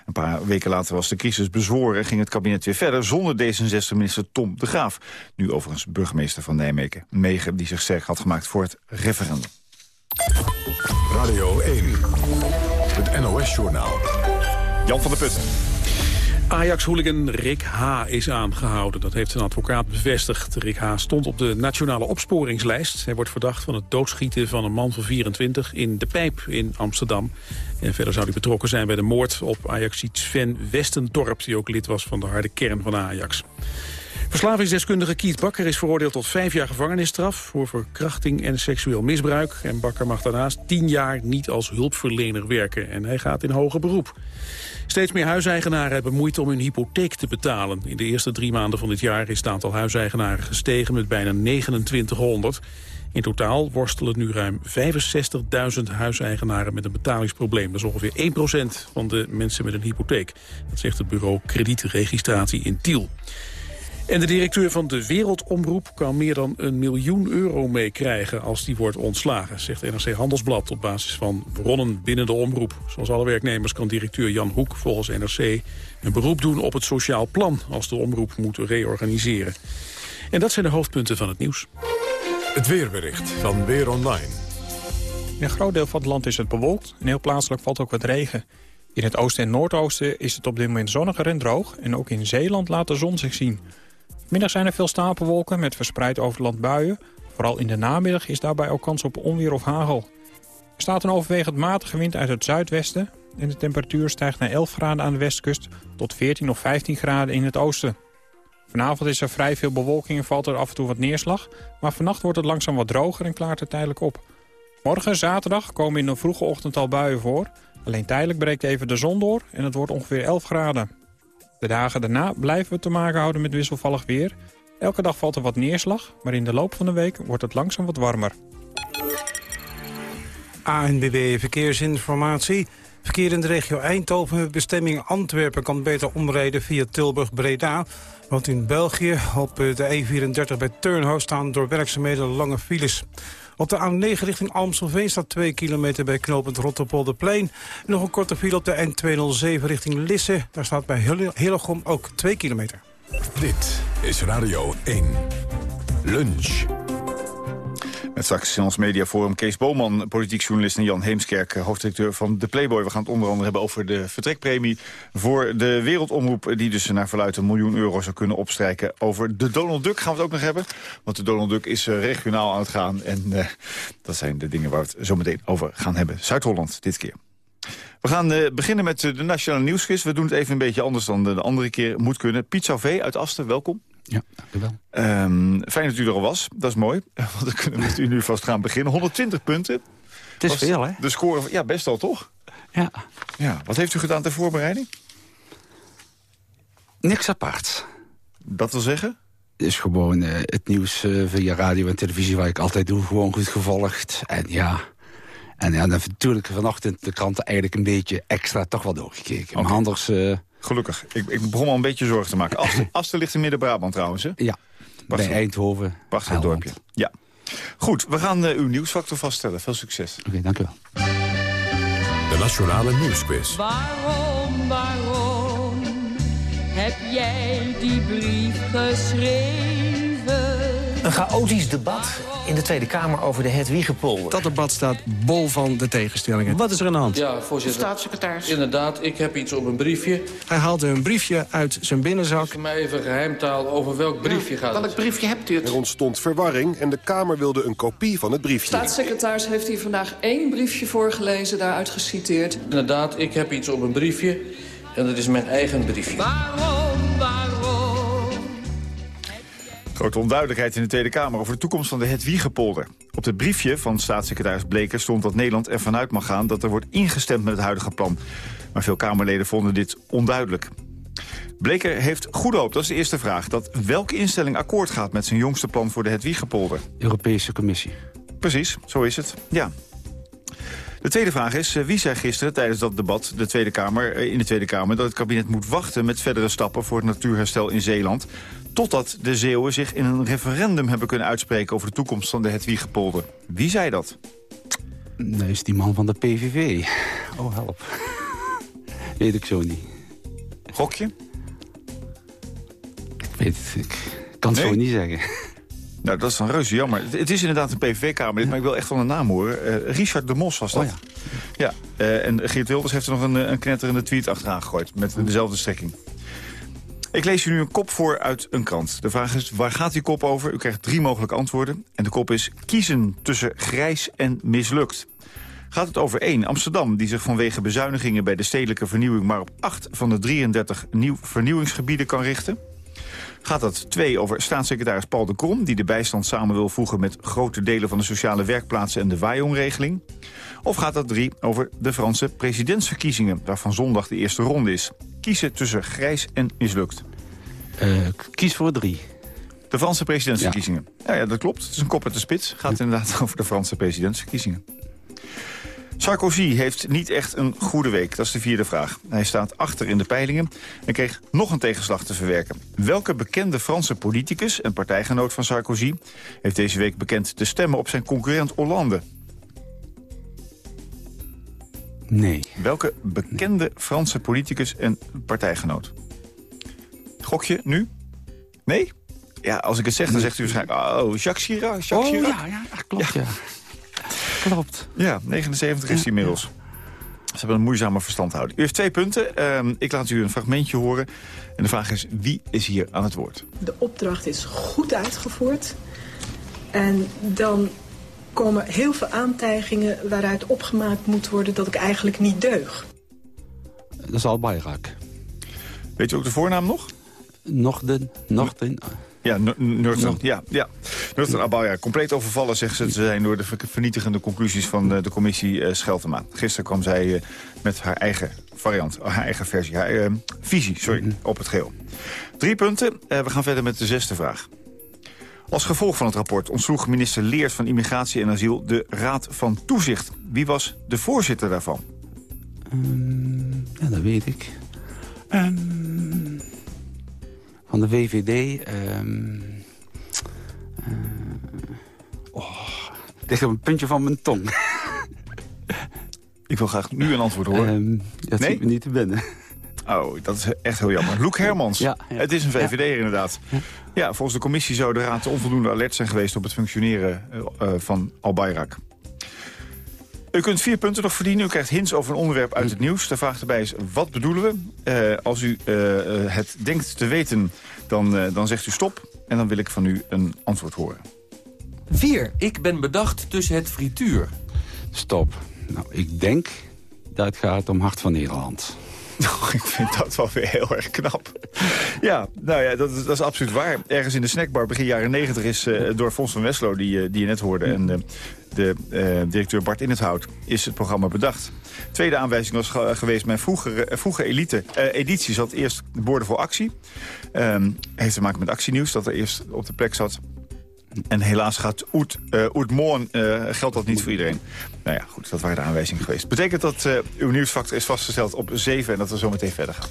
Een paar weken later was de crisis bezworen... en ging het kabinet weer verder zonder D66-minister Tom de Graaf. Nu overigens burgemeester van Nijmegen. Megen die zich sterk had gemaakt voor het referendum. Radio 1, het NOS-journaal. Jan van der Putten. Ajax-hooligan Rick H. is aangehouden. Dat heeft zijn advocaat bevestigd. Rick H. stond op de nationale opsporingslijst. Hij wordt verdacht van het doodschieten van een man van 24 in De Pijp in Amsterdam. En verder zou hij betrokken zijn bij de moord op Ajaxiet Sven Westendorp... die ook lid was van de harde kern van Ajax. Verslavingsdeskundige Kiet Bakker is veroordeeld tot vijf jaar gevangenisstraf... voor verkrachting en seksueel misbruik. En Bakker mag daarnaast tien jaar niet als hulpverlener werken. En hij gaat in hoger beroep. Steeds meer huiseigenaren hebben moeite om hun hypotheek te betalen. In de eerste drie maanden van dit jaar is het aantal huiseigenaren gestegen met bijna 2900. In totaal worstelen nu ruim 65.000 huiseigenaren met een betalingsprobleem. Dat is ongeveer 1% van de mensen met een hypotheek. Dat zegt het bureau kredietregistratie in Tiel. En de directeur van de Wereldomroep kan meer dan een miljoen euro meekrijgen als die wordt ontslagen, zegt NRC Handelsblad op basis van bronnen binnen de omroep. Zoals alle werknemers kan directeur Jan Hoek volgens NRC een beroep doen op het sociaal plan als de omroep moet reorganiseren. En dat zijn de hoofdpunten van het nieuws. Het weerbericht van Weer Online. In een groot deel van het land is het bewolkt en heel plaatselijk valt ook wat regen. In het oosten en noordoosten is het op dit moment zonniger en droog... en ook in Zeeland laat de zon zich zien. Middag zijn er veel stapelwolken met verspreid over land buien. Vooral in de namiddag is daarbij ook kans op onweer of hagel. Er staat een overwegend matige wind uit het zuidwesten... en de temperatuur stijgt naar 11 graden aan de westkust... tot 14 of 15 graden in het oosten. Vanavond is er vrij veel bewolking en valt er af en toe wat neerslag... maar vannacht wordt het langzaam wat droger en klaart het tijdelijk op. Morgen, zaterdag, komen in de vroege ochtend al buien voor... Alleen tijdelijk breekt even de zon door en het wordt ongeveer 11 graden. De dagen daarna blijven we te maken houden met wisselvallig weer. Elke dag valt er wat neerslag, maar in de loop van de week wordt het langzaam wat warmer. ANBB Verkeersinformatie. Verkeer in de regio Eindhoven met bestemming Antwerpen kan beter omrijden via Tilburg-Breda. Want in België op de E34 bij Turnhout staan door werkzaamheden lange files. Op de A9 richting Amstelveen staat 2 kilometer bij knooppunt Rotterpolderplein. Nog een korte file op de N207 richting Lisse. Daar staat bij Hillegom ook 2 kilometer. Dit is Radio 1. Lunch. Met straks in ons mediaforum Kees Boman, politiek journalist... en Jan Heemskerk, hoofddirecteur van De Playboy. We gaan het onder andere hebben over de vertrekpremie voor de Wereldomroep... die dus naar verluidt een miljoen euro zou kunnen opstrijken. Over de Donald Duck gaan we het ook nog hebben. Want de Donald Duck is uh, regionaal aan het gaan. En uh, dat zijn de dingen waar we het zo meteen over gaan hebben. Zuid-Holland dit keer. We gaan beginnen met de Nationale Nieuwsquiz. We doen het even een beetje anders dan de andere keer moet kunnen. Piet Sauvé uit Asten, welkom. Ja, dank u wel. Um, fijn dat u er al was. Dat is mooi. Want dan kunnen we met u nu vast gaan beginnen. 120 punten. Het is veel, hè? De score, ja, best al, toch? Ja. ja. Wat heeft u gedaan ter voorbereiding? Niks apart. Dat wil zeggen? Het is gewoon uh, het nieuws uh, via radio en televisie, wat ik altijd doe, gewoon goed gevolgd. En ja, en ja, dan natuurlijk vanochtend de kranten eigenlijk een beetje extra toch wel doorgekeken. Maar anders... Uh, Gelukkig. Ik, ik, begon al een beetje zorgen te maken. Asten, Asten ligt in Midden-Brabant trouwens, hè? Ja, Prachtig. bij Eindhoven. Prachtig dorpje. Ja. Goed, we gaan uh, uw nieuwsfactor vaststellen. Veel succes. Oké, okay, dank u wel. De Nationale Nieuwsquiz. Waarom, waarom heb jij die brief geschreven? Een chaotisch debat in de Tweede Kamer over de Hedwiegepolder. Dat debat staat bol van de tegenstellingen. Wat is er aan de hand? Ja, voorzitter. Staatssecretaris. Inderdaad, ik heb iets op een briefje. Hij haalde een briefje uit zijn binnenzak. Voor mij even geheimtaal over welk briefje ja, gaat het. Welk briefje hebt u het? Er ontstond verwarring en de Kamer wilde een kopie van het briefje. Staatssecretaris heeft hier vandaag één briefje voorgelezen, daaruit geciteerd. Inderdaad, ik heb iets op een briefje en dat is mijn eigen briefje. Waarom? Grote onduidelijkheid in de Tweede Kamer over de toekomst van de Hedwiegepolder. Op het briefje van staatssecretaris Bleker stond dat Nederland ervan uit mag gaan... dat er wordt ingestemd met het huidige plan. Maar veel Kamerleden vonden dit onduidelijk. Bleker heeft goede hoop, dat is de eerste vraag... dat welke instelling akkoord gaat met zijn jongste plan voor de Hedwiegepolder. Europese Commissie. Precies, zo is het, ja. De tweede vraag is, eh, wie zei gisteren tijdens dat debat de Tweede Kamer, eh, in de Tweede Kamer... dat het kabinet moet wachten met verdere stappen voor het natuurherstel in Zeeland... totdat de Zeeuwen zich in een referendum hebben kunnen uitspreken... over de toekomst van de Hedwiegepolder. Wie zei dat? Nee, is die man van de PVV. Oh, help. Weet ik zo niet. Gokje? Ik weet het, ik kan het Nee? zo niet zeggen. Nou, dat is dan reuze jammer. Het, is inderdaad een PVV-kamerlid, maar ik wil echt van de naam horen. Eh, Richard de Mos was dat. Oh ja. eh, en Geert Wilders heeft er nog een, eh, een knetterende tweet achteraan gegooid. Met dezelfde strekking. Ik lees u nu een kop voor uit een krant. De vraag is, waar gaat die kop over? U krijgt drie mogelijke antwoorden. En de kop is kiezen tussen grijs en mislukt. Gaat het over 1. Amsterdam, die zich vanwege bezuinigingen bij de stedelijke vernieuwing... maar op 8 van de 33 nieuw vernieuwingsgebieden kan richten? Gaat het 2 over staatssecretaris Paul de Krom... die de bijstand samen wil voegen met grote delen van de sociale werkplaatsen... en de Waaijong-regeling? Of gaat het 3 over de Franse presidentsverkiezingen... waarvan zondag de eerste ronde is? Kiezen tussen grijs en mislukt. Eh, kies voor drie. De Franse presidentsverkiezingen. Ja. ja, dat klopt. Het is een kop uit de spits. Gaat inderdaad over de Franse presidentsverkiezingen. Sarkozy heeft niet echt een goede week. Dat is de vierde vraag. Hij staat achter in de peilingen en kreeg nog een tegenslag te verwerken. Welke bekende Franse politicus en partijgenoot van Sarkozy... heeft deze week bekend te stemmen op zijn concurrent Hollande? Nee. Welke bekende Franse politicus en partijgenoot? Gokje nu? Nee? Ja, als ik het zeg, dan zegt u waarschijnlijk... Oh, Jacques Chirac. Jacques Oh, Chirac. ja, ja, klopt, ja. Klopt. Ja, 79 is hij inmiddels. Ze hebben een moeizame verstandhouding. U heeft twee punten. Ehm, ik laat u een fragmentje horen. En de vraag is, wie is hier aan het woord? De opdracht is goed uitgevoerd. En dan komen heel veel aantijgingen waaruit opgemaakt moet worden dat ik eigenlijk niet deug. Dat is al Bayrak. Weet u ook de voornaam nog? Norden, Norden. Ja, Nurten. Ja, ja. Nurten Abaya. Compleet overvallen, zegt ze te zijn... door de ver- vernietigende conclusies van eh, de commissie eh, Scheltema. Gisteren kwam zij eh, met haar eigen variant, haar eigen versie, haar visie sorry, op het geheel. Drie punten. Eh, we gaan verder met de zesde vraag. Als gevolg van het rapport ontsloeg minister Leers van Immigratie en Asiel... de Raad van Toezicht. Wie was de voorzitter daarvan? Ehm, ja, dat weet ik. Ehm, van de VVD... ehm eh, oh, het ligt op een puntje van mijn tong. Ik wil graag nu een antwoord horen. Dat Nee? ziet me niet te binnen. Oh, dat is echt heel jammer. Loek Hermans. Ja, ja. Het is een VVD'er inderdaad. Ja. volgens de commissie zou de raad onvoldoende alert zijn geweest... op het functioneren eh, eh, van Al Bayrak. U kunt vier punten nog verdienen. U krijgt hints over een onderwerp uit het nieuws. De vraag erbij is, wat bedoelen we? Eh, als u het denkt te weten, dan, eh, dan zegt u stop. En dan wil ik van u een antwoord horen. 4. Ik ben bedacht tussen het frituur. Stop. Nou, ik denk dat het gaat om Hart van Nederland. ik vind dat wel weer heel erg knap. Ja, nou ja, dat is, dat is absoluut waar. Ergens in de snackbar begin jaren negentig is eh, door Fons van Westlo, die, eh, die je net hoorde... en eh, de directeur Bart Inhethout, is het programma bedacht. Tweede aanwijzing was ge- geweest, mijn vroegere, vroege elite editie zat eerst borden voor actie. Ehm, heeft te maken met actienieuws, dat er eerst op de plek zat. En helaas gaat Oet, uh, Oetmoorn, eh, geldt dat niet voor iedereen. Nou ja, goed, dat waren de aanwijzingen geweest. Betekent dat eh, uw nieuwsfactor is vastgesteld op 7 en dat we zo meteen verder gaan.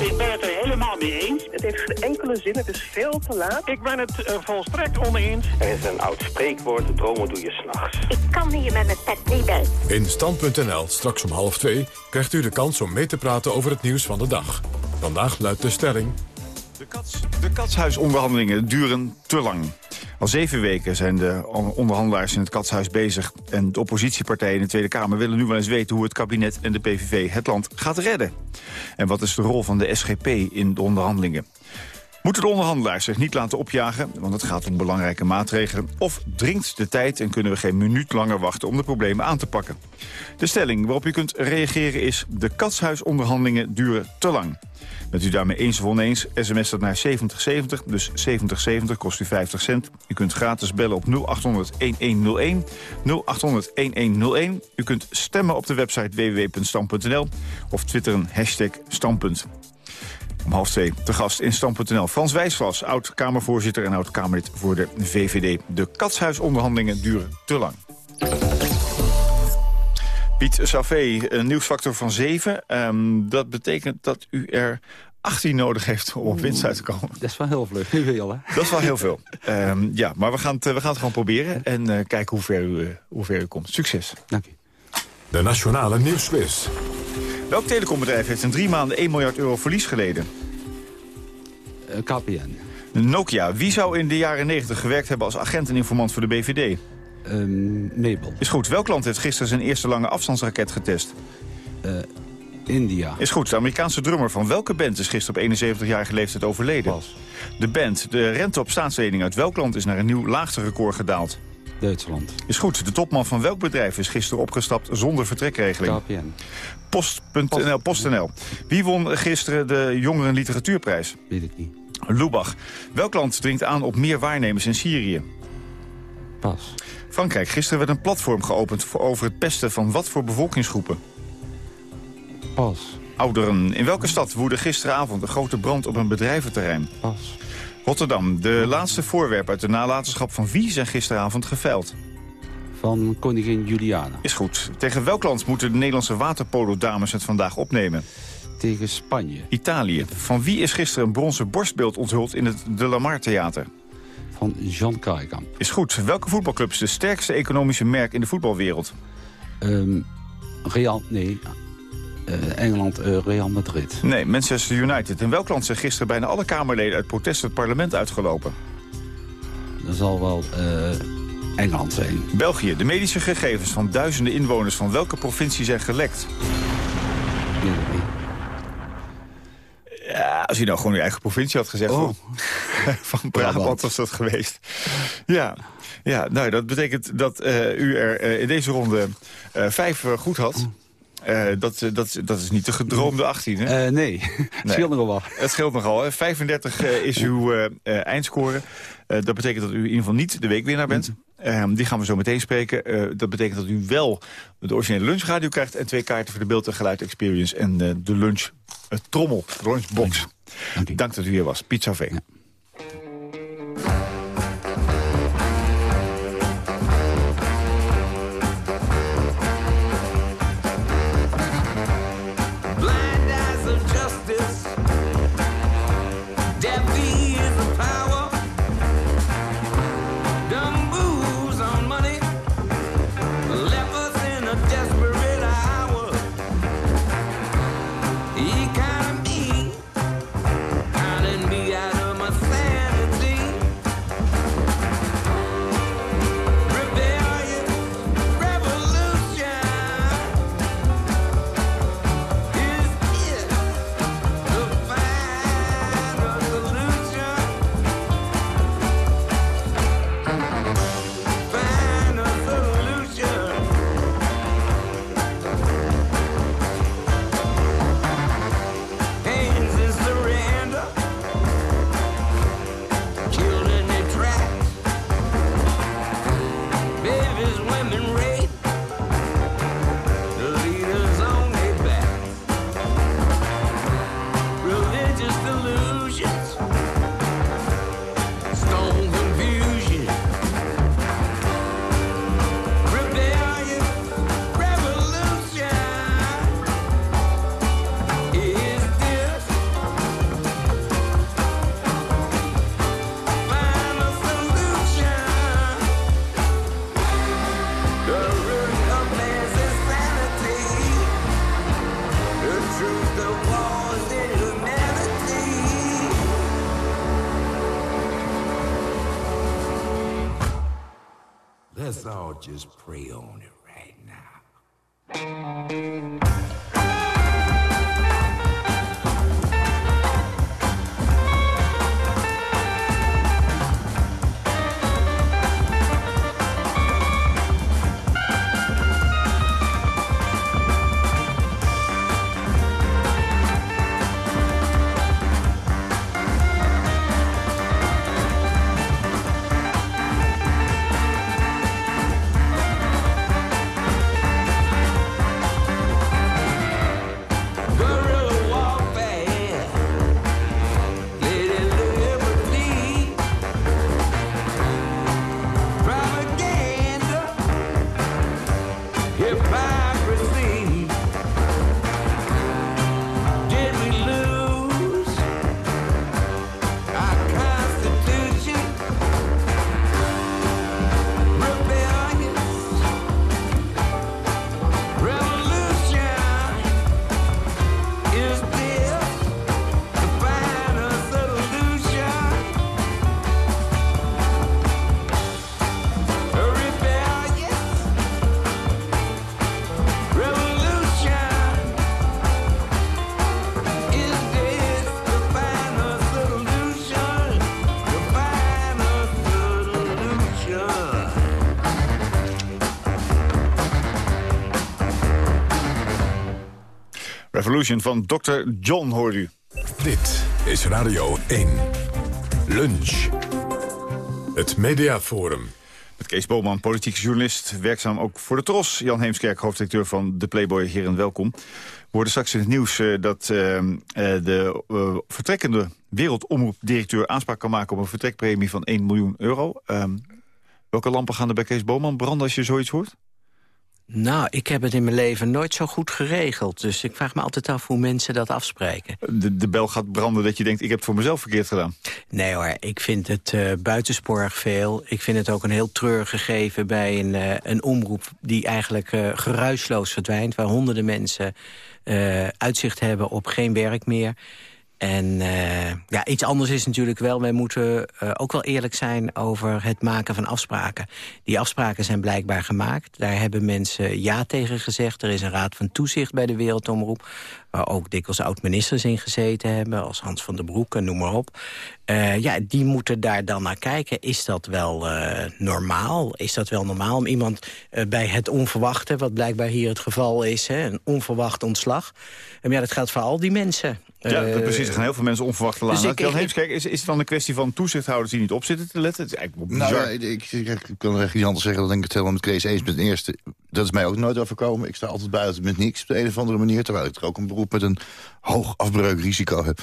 Ik ben het er helemaal mee eens. Het heeft geen enkele zin, het is veel te laat. Ik ben het uh, volstrekt oneens. Er is een oud spreekwoord, dromen doe je s'nachts. Ik kan hier met mijn pet niet bij. In Stand.nl, straks om half twee, krijgt u de kans om mee te praten over het nieuws van de dag. Vandaag luidt de stelling... De, kats, de katshuisonderhandelingen duren te lang. Al zeven weken zijn de onderhandelaars in het katshuis bezig... en de oppositiepartijen in de Tweede Kamer willen nu wel eens weten... hoe het kabinet en de PVV het land gaat redden. En wat is de rol van de SGP in de onderhandelingen? Moeten de onderhandelaars zich niet laten opjagen, want het gaat om belangrijke maatregelen... of dringt de tijd en kunnen we geen minuut langer wachten om de problemen aan te pakken? De stelling waarop u kunt reageren is... de katshuisonderhandelingen duren te lang. Bent u daarmee eens of oneens, sms dat naar 7070, dus 7070 kost u 50 cent. U kunt gratis bellen op 0800-1101, 0800-1101. U kunt stemmen op de website www.stam.nl of twitteren hashtag standpunt. Om half twee te gast in Stam.nl. Frans Wijsvlas, oud-Kamervoorzitter en oud-Kamerlid voor de VVD. De katshuisonderhandelingen duren te lang. Piet Savé, een nieuwsfactor van 7. Ehm, dat betekent dat u er 18 nodig heeft om op winst uit te komen. Dat is wel heel veel, hè? Dat is wel heel veel. Ehm, ja, maar we gaan, het, we gaan het gewoon proberen. En eh, kijken hoe ver, u, eh, hoe ver u komt. Succes. Dank u. De Nationale Nieuwsquiz. Welk telecombedrijf heeft in drie maanden 1 miljard euro verlies geleden? Uh, KPN. Nokia. Wie zou in de jaren 90 gewerkt hebben als agent en informant voor de BVD? Um, Mabel. Is goed. Welk land heeft gisteren zijn eerste lange afstandsraket getest? Uh, India. Is goed. De Amerikaanse drummer van welke band is gisteren op 71-jarige leeftijd overleden? Pas. De band. De rente op staatslening uit welk land is naar een nieuw laagterecord gedaald? Duitsland. Is goed. De topman van welk bedrijf is gisteren opgestapt zonder vertrekregeling? KPN. PostNL. PostNL. Wie won gisteren de Jongeren Literatuurprijs? Weet ik niet. Lubach. Welk land dringt aan op meer waarnemers in Syrië? Pas. Frankrijk. Gisteren werd een platform geopend voor over het pesten van wat voor bevolkingsgroepen? Pas. Ouderen. In welke stad woedde gisteravond een grote brand op een bedrijventerrein? Pas. Rotterdam. De laatste voorwerpen uit de nalatenschap van wie zijn gisteravond geveild? Van koningin Juliana. Is goed. Tegen welk land moeten de Nederlandse waterpolo-dames het vandaag opnemen? Tegen Spanje. Italië. Van wie is gisteren een bronzen borstbeeld onthuld in het De Lamar Theater? Van Jean Krijkamp. Is goed. Welke voetbalclub is de sterkste economische merk in de voetbalwereld? Um, Real, nee, uh, Engeland, uh, Real Madrid. Nee, Manchester United. In welk land zijn gisteren bijna alle Kamerleden uit protest het parlement uitgelopen? Dat zal wel uh, Engeland zijn. België. De medische gegevens van duizenden inwoners van welke provincie zijn gelekt? Nee, nee. Ja, als je nou gewoon je eigen provincie had gezegd. Oh. Van Brabant was dat geweest. Ja, ja nou, dat betekent dat uh, u er uh, in deze ronde uh, vijf goed had. Uh, dat, dat, dat is niet de gedroomde 18, hè? Uh, nee, het scheelt nogal wat. Het scheelt nogal, hè? 35 uh, is uw eindscore. dat betekent dat u in ieder geval niet de weekwinnaar bent. Mm. die gaan we zo meteen spreken. dat betekent dat u wel de originele lunchradio krijgt... en twee kaarten voor de beeld- en geluid-experience... en de lunch trommel, de lunchbox. Dank, Dank dat u hier was. Pizza V. Ja. Revolution van Dr. John hoort u. Dit is Radio 1. Lunch. Het Mediaforum. Met Kees Boman, politiek journalist, werkzaam ook voor de TROS. Jan Heemskerk, hoofddirecteur van de Playboy. Heren, welkom. We hoorden straks in het nieuws uh, dat uh, uh, de vertrekkende wereldomroepdirecteur... aanspraak kan maken op een vertrekpremie van 1 miljoen euro. Ehm, welke lampen gaan er bij Kees Boman branden als je zoiets hoort? Nou, ik heb het in mijn leven nooit zo goed geregeld. Dus ik vraag me altijd af hoe mensen dat afspreken. De, de bel gaat branden dat je denkt, ik heb het voor mezelf verkeerd gedaan. Nee hoor, ik vind het uh, buitensporig veel. Ik vind het ook een heel treurig gegeven bij een, uh, een omroep... die eigenlijk uh, geruisloos verdwijnt. Waar honderden mensen uitzicht hebben op geen werk meer... En uh, ja, iets anders is natuurlijk wel... wij moeten uh, ook wel eerlijk zijn over het maken van afspraken. Die afspraken zijn blijkbaar gemaakt. Daar hebben mensen ja tegen gezegd. Er is een raad van toezicht bij de Wereldomroep... waar ook dikwijls oud-ministers in gezeten hebben... als Hans van der Broek en noem maar op. Uh, ja, die moeten daar dan naar kijken. Is dat wel normaal? Is dat wel normaal om iemand bij het onverwachte... wat blijkbaar hier het geval is, hè, een onverwacht ontslag... En ja, dat geldt voor al die mensen. Ja, precies. Er gaan heel veel mensen onverwacht te laten. Dus is, is het dan een kwestie van toezichthouders die niet op zitten te letten? Het is eigenlijk nou, ja, ik, ik, ik, kan echt niet anders zeggen dan ik het helemaal met Kees eens ben. Ten eerste, dat is mij ook nooit overkomen. Ik sta altijd buiten met niks op de een of andere manier. Terwijl ik er ook een beroep met een hoog afbreukrisico heb.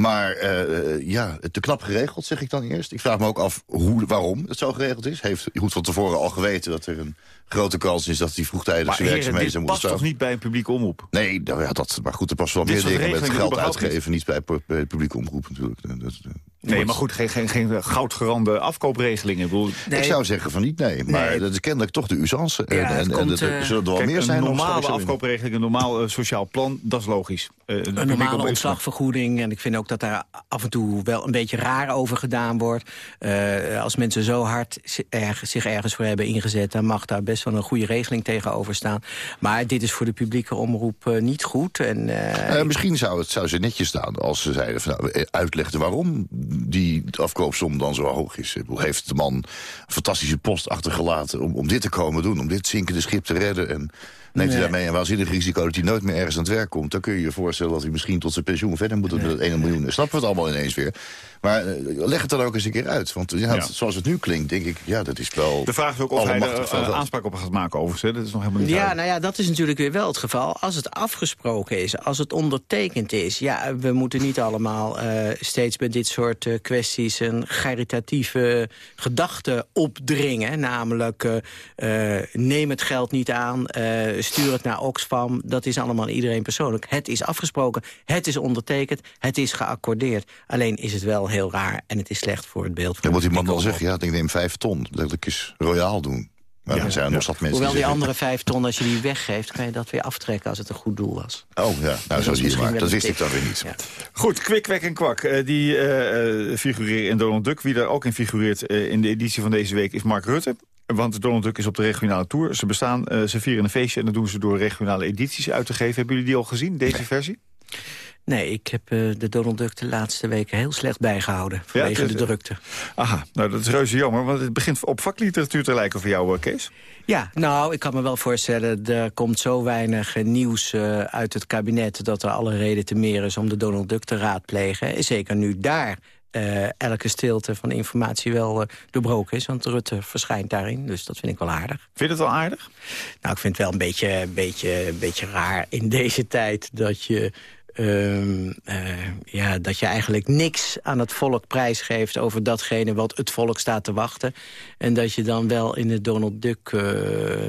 Maar uh, ja, te knap geregeld, zeg ik dan eerst. Ik vraag me ook af hoe, waarom het zo geregeld is. Heeft goed van tevoren al geweten dat er een grote kans is... dat die vroegtijdig zijn werkzaamheden moeten staan. past toch niet bij een publieke omroep? Nee, nou ja, dat, maar goed, er past wel meer dingen met geld uitgeven. Niet bij, bij publieke omroep natuurlijk. Dat, Nee, maar goed, geen, geen, geen goudgerande afkoopregelingen. Ik, bedoel, nee. ik zou zeggen van niet, nee. Maar nee. dat is kennelijk toch de usance. Ja, en en, komt, en er zullen er wel kijk, meer zijn. Een normale afkoopregeling, een normaal uh, sociaal plan, dat is logisch. Uh, een normale ontslagvergoeding. En ik vind ook dat daar af en toe wel een beetje raar over gedaan wordt. Uh, als mensen zo hard zich ergens voor hebben ingezet... dan mag daar best wel een goede regeling tegenover staan. Maar dit is voor de publieke omroep niet goed. En, nou misschien zou het zou ze netjes staan als ze zeiden... Van, nou, uitlegden waarom die afkoopsom dan zo hoog is. Heeft de man een fantastische post achtergelaten om, om dit te komen doen... om dit zinkende schip te redden en neemt nee. hij daarmee een waanzinnig risico... dat hij nooit meer ergens aan het werk komt... dan kun je je voorstellen dat hij misschien tot zijn pensioen verder moet... met dat 1 miljoen. Snappen we het allemaal ineens weer. Maar uh, leg het dan ook eens een keer uit. Want ja, ja. zoals het nu klinkt, denk ik, ja, dat is wel... De vraag is ook of hij er uh, aanspraak op gaat maken overigens. Dat is nog helemaal niet Ja, nou ja, dat is natuurlijk weer wel het geval. Als het afgesproken is, als het ondertekend is... ja, we moeten niet allemaal uh, steeds bij dit soort kwesties... een caritatieve gedachte opdringen. Namelijk, neem het geld niet aan, stuur het naar Oxfam. Dat is allemaal iedereen persoonlijk. Het is afgesproken, het is ondertekend, het is geaccordeerd. Alleen is het wel heel raar en het is slecht voor het beeld. Ja, wat die man dan zeggen, ja, ik neem vijf ton. Dat ik eens royaal doen. Maar ja, er zijn ja. nog zat mensen Hoewel die, die andere vijf ton, als je die weggeeft... kan je dat weer aftrekken als het een goed doel was. Oh ja, nou, zo zie je maar. Dat wist ik dan weer niet. Ja. Goed, Kwik, Kwek en Kwak. Uh, die uh, figureren in Donald Duck. Wie daar ook in figureert uh, in de editie van deze week is Mark Rutte. Want Donald Duck is op de regionale tour. Ze bestaan, ze vieren een feestje en dat doen ze door regionale edities uit te geven. Hebben jullie die al gezien, deze nee. versie? Nee, ik heb uh, de Donald Duck de laatste weken heel slecht bijgehouden. Vanwege ja, is, de drukte. Aha, nou dat is reuze jammer. Want het begint op vakliteratuur te lijken voor jou, Kees. Ja, nou, ik kan me wel voorstellen... er komt zo weinig nieuws uh, uit het kabinet... dat er alle reden te meer is om de Donald Duck te raadplegen. En zeker nu daar uh, elke stilte van informatie wel uh, doorbroken is. Want Rutte verschijnt daarin, dus dat vind ik wel aardig. Vind je het wel aardig? Nou, ik vind het wel een beetje, beetje, beetje raar in deze tijd dat je... Um, uh, ja, dat je eigenlijk niks aan het volk prijsgeeft over datgene wat het volk staat te wachten. En dat je dan wel in de Donald Duck uh,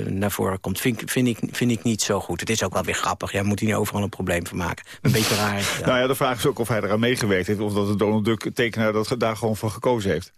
naar voren komt. Vind, vind, ik, vind ik niet zo goed. Het is ook wel weer grappig. Ja, moet niet overal een probleem van maken. Een beetje raar. Nou ja, de vraag is ook of hij eraan meegewerkt heeft. Of dat de Donald Duck tekenaar dat daar gewoon voor gekozen heeft.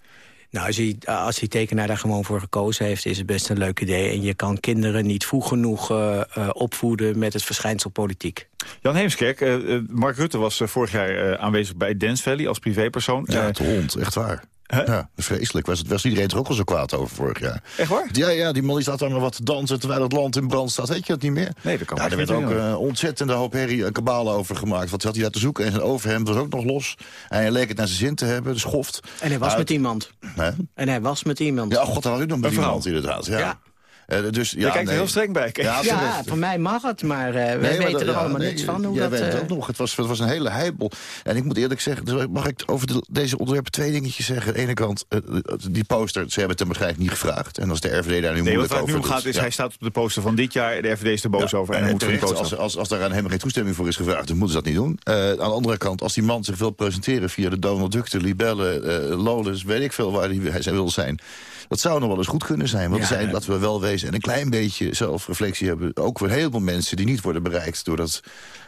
Nou, als hij, als die tekenaar daar gewoon voor gekozen heeft... is het best een leuk idee. En je kan kinderen niet vroeg genoeg uh, uh, opvoeden met het verschijnsel politiek. Jan Heemskerk, uh, Mark Rutte was vorig jaar aanwezig bij Dance Valley als privépersoon. Ja, het hond, echt waar. Huh? Ja, vreselijk. Was, was iedereen er ook al zo kwaad over vorig jaar. Echt waar? Ja, ja die man die staat daar maar wat te dansen terwijl het land in brand staat. Weet je dat niet meer? Nee, dat kan ja, Er werd ook uh, ontzettende hoop herrie en kabale over gemaakt. Wat had hij daar te zoeken? En zijn overhemd was ook nog los. En hij leek het naar zijn zin te hebben, de schoft. En hij was Uit... met iemand. Hè? En hij was met iemand. Ja, god, hij was ook nog met iemand inderdaad. Ja. ja. Eh, dus, ja, Je kijkt er nee. heel streng bij. Ja, voor mij mag het, maar eh, wij Nee, maar weten dat- er ja, allemaal nee, niks van. Hoe jij dat, weet het eh, ook nog. Het was, het was een hele heibel. En ik moet eerlijk zeggen, dus mag ik over de, deze onderwerpen twee dingetjes zeggen. Aan de ene kant, die poster, ze hebben het hem waarschijnlijk niet gevraagd. En als de RVD daar nu Nee, wat moeilijk waar het nu over om gaat is, ja. hij staat op de poster van dit jaar. De RVD is er boos Ja, over en moet terecht, als, als, als daar aan helemaal geen toestemming voor is gevraagd, dan moeten ze dat niet doen. Eh, aan de andere kant, als die man zich wil presenteren via de Donald Duck, de Libellen, eh Lolens, weet ik veel waar hij, hij wil zijn. Dat zou nog wel eens goed kunnen zijn. Want er Ja, zijn, ja. laten we wel en een klein beetje zelfreflectie hebben. Ook weer heel veel mensen die niet worden bereikt door dat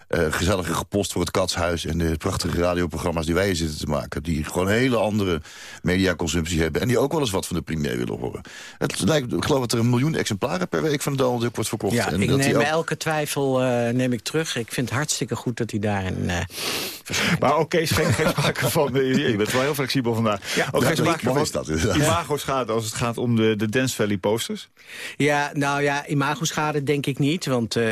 eh, gezellige gepost voor het katshuis... en de prachtige radioprogramma's die wij hier zitten te maken. Die gewoon een hele andere mediaconsumptie hebben. En die ook wel eens wat van de premier willen horen. Het lijkt, ik geloof dat er een miljoen exemplaren per week van de Donald Duck wordt verkocht. Ja, en ik dat neem ook- elke twijfel eh, neem ik terug. Ik vind het hartstikke goed dat hij daarin... eh Maar oké, is geen, geen sprake van... je bent wel heel flexibel vandaag. Ja, ook ja, geen sprake dat, imago-schade als het gaat om de, de Dance Valley posters. Ja, nou ja, imagoschade denk ik niet. Want eh,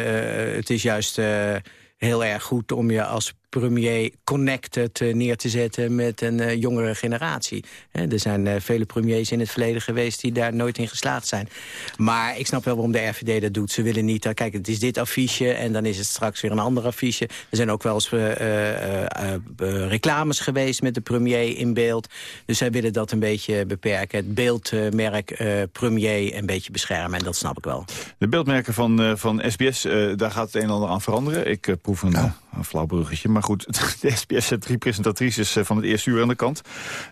het is juist eh, heel erg goed om je als premier connected eh, neer te zetten met een eh, jongere generatie. Hè, er zijn eh, vele premiers in het verleden geweest die daar nooit in geslaagd zijn. Maar ik snap wel waarom de RVD dat doet. Ze willen niet, uh, kijk, het is dit affiche en dan is het straks weer een ander affiche. Er zijn ook wel eens eh, eh, eh, eh, reclames geweest met de premier in beeld. Dus zij willen dat een beetje beperken. Het beeldmerk eh, premier een beetje beschermen en dat snap ik wel. De beeldmerken van, eh, van SBS, eh, daar gaat het een en ander aan veranderen. Ik proef een, een flauw bruggetje. Maar goed, de SBS zet drie presentatrices eh, van het eerste uur aan de kant.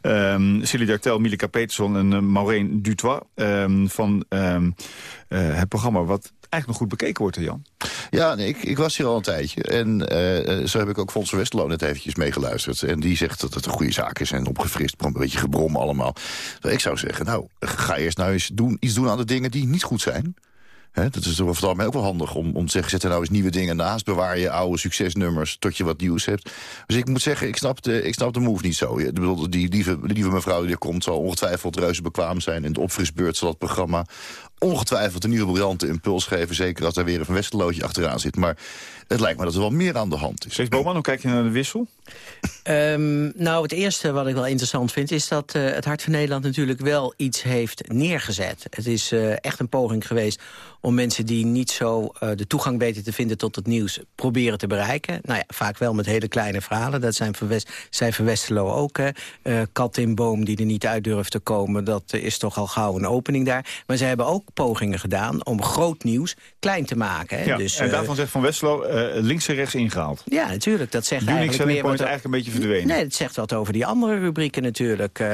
Um, Silly Dartel, Milika Peterson en uh, Maureen Dutois. Um, van um, uh, het programma wat eigenlijk nog goed bekeken wordt, Jan. Ja, ik, ik was hier al een tijdje. En zo heb ik ook Fons Westerlo net eventjes meegeluisterd. En die zegt dat het een goede zaak is en opgefrist. Een beetje gebrom allemaal. Ik zou zeggen, nou, ga eerst nou eens doen, iets doen aan de dingen die niet goed zijn. Dat is over het ook wel handig om, om te zeggen... zet er nou eens nieuwe dingen naast. Bewaar je oude succesnummers tot je wat nieuws hebt. Dus ik moet zeggen, ik snap de, ik snap de move niet zo. Die lieve, lieve mevrouw die er komt... zal ongetwijfeld reuze bekwaam zijn. In de opfrisbeurt zal dat programma ongetwijfeld een nieuwe briljante impuls geven. Zeker als daar weer een Van Westerlootje achteraan zit. Maar het lijkt me dat er wel meer aan de hand is. Steeds Boman, hoe kijk je naar de wissel? Um, nou, het eerste wat ik wel interessant vind... is dat uh, het Hart van Nederland natuurlijk wel iets heeft neergezet. Het is uh, echt een poging geweest om mensen die niet zo uh, de toegang weten te vinden tot het nieuws... proberen te bereiken. Nou ja, vaak wel met hele kleine verhalen. Dat zijn Van, zijn van Westerlo ook. Uh, kat in boom die er niet uit durft te komen. Dat is toch al gauw een opening daar. Maar ze hebben ook pogingen gedaan om groot nieuws klein te maken. Hè? Ja, dus, en daarvan zegt Van Westerlo links en rechts ingehaald. Ja, natuurlijk. Dat zegt eigenlijk meer... Point eigenlijk een beetje verdwenen. Nee, het zegt wat over die andere rubrieken natuurlijk. Uh,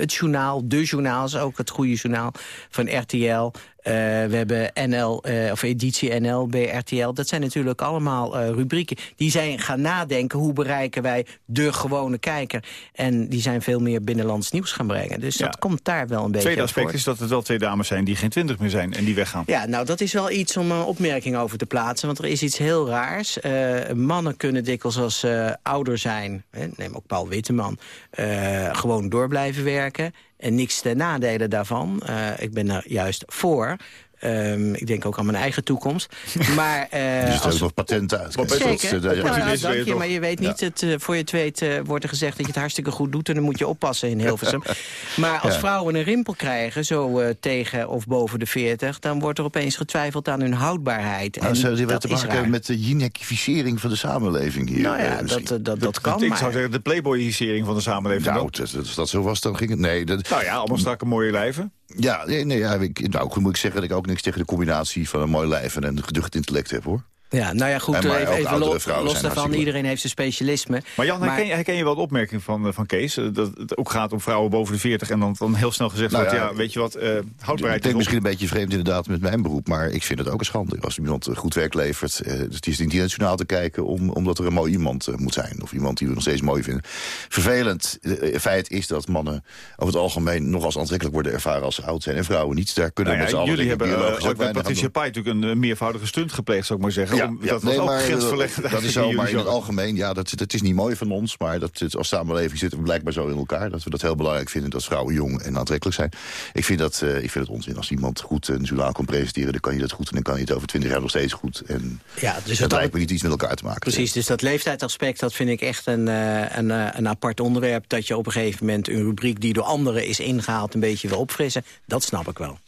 het journaal, de journaals, ook het goede journaal van RTL... Uh, we hebben NL, uh, of editie NL bij RTL. Dat zijn natuurlijk allemaal uh, rubrieken. Die zijn gaan nadenken, hoe bereiken wij de gewone kijker? En die zijn veel meer binnenlands nieuws gaan brengen. Dus ja. dat komt daar wel een beetje Tweede aspect is dat het wel twee dames zijn die geen twintig meer zijn en die weggaan. Ja, nou dat is wel iets om een opmerking over te plaatsen. Want er is iets heel raars. Uh, mannen kunnen dikwijls als uh, ouder zijn, hè, neem ook Paul Witteman, uh, gewoon door blijven werken. En niks ten nadele daarvan. Uh, ik ben er juist voor. Um, ik denk ook aan mijn eigen toekomst. Maar, uh, dus er als... nog patent uit. Zeker, dat, ja. dank je, maar je weet niet, ja. het, uh, voor je het weet uh, wordt er gezegd dat je het hartstikke goed doet... en dan moet je oppassen in Hilversum. maar als ja. vrouwen een rimpel krijgen, zo uh, tegen of boven de 40... dan wordt er opeens getwijfeld aan hun houdbaarheid. Nou, en zou die dat te maken hebben met de jinekificering van de samenleving hier? Nou ja, dat, dat, dat, dat kan, Ik maar... zou zeggen, de playboyisering van de samenleving. Nou, dat, dat, dat zo was, dan ging het... Nee, dat... Nou ja, allemaal strakke mooie lijven. Ja, nee, ja, ik, nou, moet ik zeggen dat ik ook niks tegen de combinatie van een mooi lijf en een geducht intellect heb, hoor. Ja, nou ja, goed, en even, even los, los daarvan, iedereen heeft zijn specialisme. Maar Jan, maar... Herken, herken, je wel de opmerking van, van Kees? Dat het ook gaat om vrouwen boven de 40 en dan, dan heel snel gezegd nou wordt... Ja, ja, weet je wat, uh, houdbaarheid Ik denk misschien een beetje vreemd inderdaad met mijn beroep... maar ik vind het ook een schande als iemand goed werk levert. Uh, het is niet internationaal te kijken om, omdat er een mooi iemand uh, moet zijn... of iemand die we nog steeds mooi vinden. Vervelend uh, feit is dat mannen over het algemeen... nog als aantrekkelijk worden ervaren als ze oud zijn... en vrouwen niet. Daar kunnen nou we ja, met z'n allen... Jullie hebben uh, ook bij Patricia Pai natuurlijk een meervoudige stunt gepleegd, zou ik maar zeggen. Ja, om, ja, dat nee, was ook maar, grensverleggend. Dat is zo, maar in het algemeen, ja, dat, dat is niet mooi van ons. Maar dat, als samenleving zitten we blijkbaar zo in elkaar. Dat we dat heel belangrijk vinden dat vrouwen jong en aantrekkelijk zijn. Ik vind dat, uh, ik vind het onzin. Als iemand goed een journaal kan presenteren, dan kan je dat goed. En dan kan je het over twintig jaar nog steeds goed. En ja, dus dat lijkt me niet iets met elkaar te maken. Precies, dus dat leeftijdsaspect, dat vind ik echt een, uh, een, uh, een apart onderwerp. Dat je op een gegeven moment een rubriek die door anderen is ingehaald... een beetje wil opfrissen. Dat snap ik wel.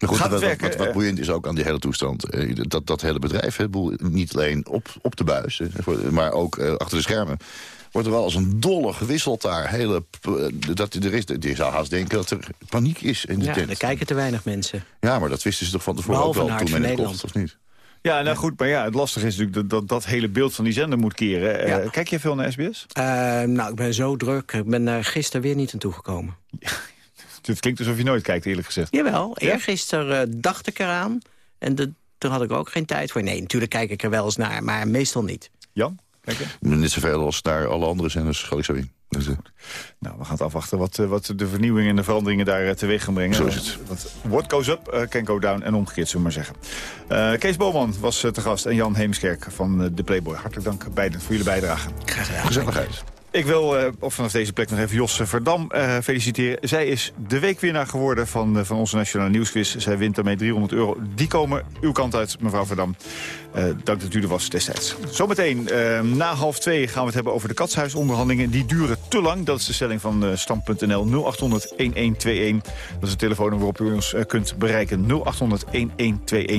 Maar goed, Gaat het wat, werken? wat, wat Eh, boeiend is ook aan die hele toestand... eh, dat, dat hele bedrijf, hè, niet alleen op, op de buis... maar ook eh, achter de schermen... wordt er wel als een dolle gewisseld daar. Hele, dat, er is, je zou haast denken dat er paniek is in de Ja, tent. er kijken te weinig mensen. Ja, maar dat wisten ze toch van tevoren ook Behalve wel naar toen men van het kocht, of niet? Ja, nou goed, maar ja, het lastige is natuurlijk dat dat, dat hele beeld van die zender moet keren. Kijk je veel naar SBS? Nou, ik ben zo druk. Ik ben er gisteren weer niet aan toegekomen. Het klinkt alsof je nooit kijkt, eerlijk gezegd. Jawel, Ja? eergisteren uh, dacht ik eraan. En de, toen had ik ook geen tijd voor. Nee, natuurlijk kijk ik er wel eens naar, maar meestal niet. Jan, kijk je? Niet zoveel als naar alle andere zenders, schat ik zo in. Dus, eh, Nou, we gaan het afwachten wat, eh, wat de vernieuwingen en de veranderingen daar teweeg gaan brengen. Zo is het. Want what goes up can go down en omgekeerd, zullen we maar zeggen. Eh, Kees Boman was te gast en Jan Heemskerk van de Playboy. Hartelijk dank beiden voor jullie bijdrage. Graag gedaan. Gezelligheid. Ik wil uh, vanaf deze plek nog even Jos Verdam uh, feliciteren. Zij is de weekwinnaar geworden van, uh, van onze Nationale Nieuwsquiz. Zij wint daarmee 300 euro. Die komen uw kant uit, mevrouw Verdam. dank dat u er was destijds. Zometeen na half twee gaan we het hebben over de katshuisonderhandelingen. Die duren te lang. Dat is de stelling van Stam.nl 0800-1121. Dat is het telefoon waarop u ons kunt bereiken. 0800-1121.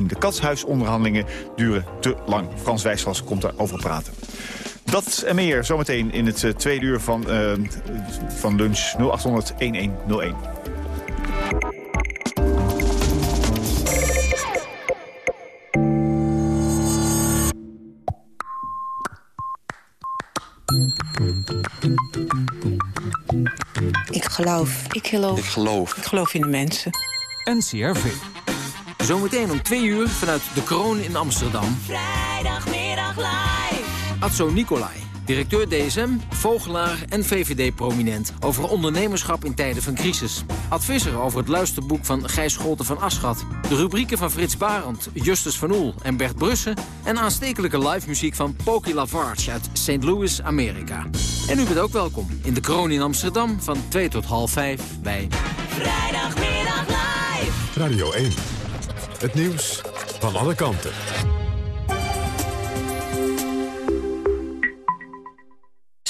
De katshuisonderhandelingen duren te lang. Frans Wijsglas komt daarover praten. Dat en meer zometeen in het uh, tweede uur van, uh, van lunch 0800 1101. Ik geloof. Ik geloof. Ik geloof. Ik geloof in de mensen. NCRV. Zometeen om twee uur vanuit de Kroon in Amsterdam. Vrijdagmiddag live. Atso Nicolai, directeur DSM, vogelaar en VVD-prominent... over ondernemerschap in tijden van crisis. Advisser over het luisterboek van Gijs Scholten van Aschat. De rubrieken van Frits Barend, Justus van Oel en Bert Brussen... en aanstekelijke live muziek van Pokey Lavarge uit St. Louis, Amerika. En u bent ook welkom in de Kroon in Amsterdam van 2 tot half 5 bij... Vrijdagmiddag live. Radio 1. Het nieuws van alle kanten.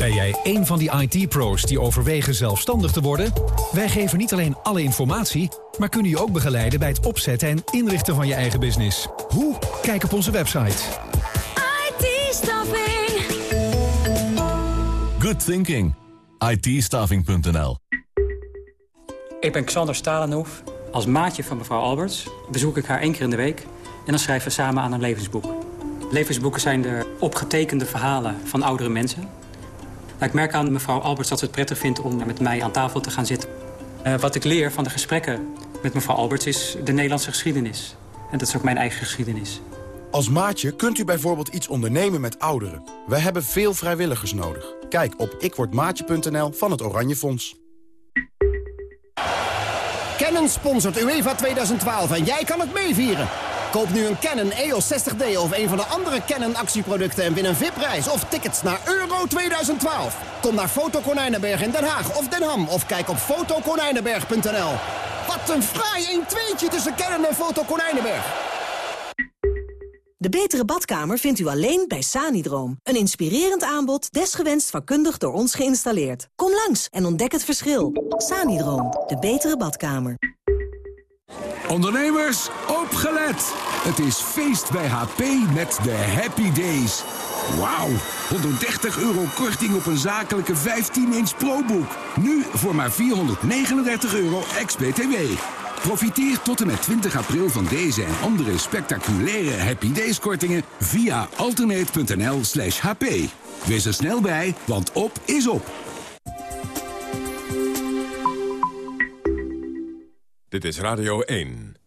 Ben jij een van die IT-pro's die overwegen zelfstandig te worden? Wij geven niet alleen alle informatie, maar kunnen je ook begeleiden bij het opzetten en inrichten van je eigen business. Hoe? Kijk op onze website. IT-staffing. Good thinking. IT-staffing.nl Ik ben Xander Stalenhoef. Als maatje van mevrouw Alberts bezoek ik haar één keer in de week... en dan schrijven we samen aan een levensboek. Levensboeken zijn de opgetekende verhalen van oudere mensen. Nou, ik merk aan mevrouw Alberts dat ze het prettig vindt om met mij aan tafel te gaan zitten. Uh, wat ik leer van de gesprekken met mevrouw Alberts is de Nederlandse geschiedenis. En dat is ook mijn eigen geschiedenis. Als maatje kunt u bijvoorbeeld iets ondernemen met ouderen. We hebben veel vrijwilligers nodig. Kijk op ikwordmaatje.nl van het Oranje Fonds. Canon sponsort UEFA 2012 en jij kan het meevieren. Koop nu een Canon EOS 60D of een van de andere Canon actieproducten... en win een VIP-reis of tickets naar Euro 2012. Kom naar Foto Konijnenberg in Den Haag of Den Ham... of kijk op fotokonijnenberg.nl. Wat een fraai 1-2'tje tussen Canon en Foto Konijnenberg. De betere badkamer vindt u alleen bij Sanidroom. Een inspirerend aanbod, desgewenst vakkundig door ons geïnstalleerd. Kom langs en ontdek het verschil. Sanidroom, de betere badkamer. Ondernemers, opgelet! Het is feest bij HP met de Happy Days. Wauw, 130 euro korting op een zakelijke 15-inch ProBook. Nu voor maar 439 euro ex-BTW. Profiteer tot en met 20 april van deze en andere spectaculaire Happy Days kortingen via alternate.nl slash hp. Wees er snel bij, want op is op. Dit is Radio 1.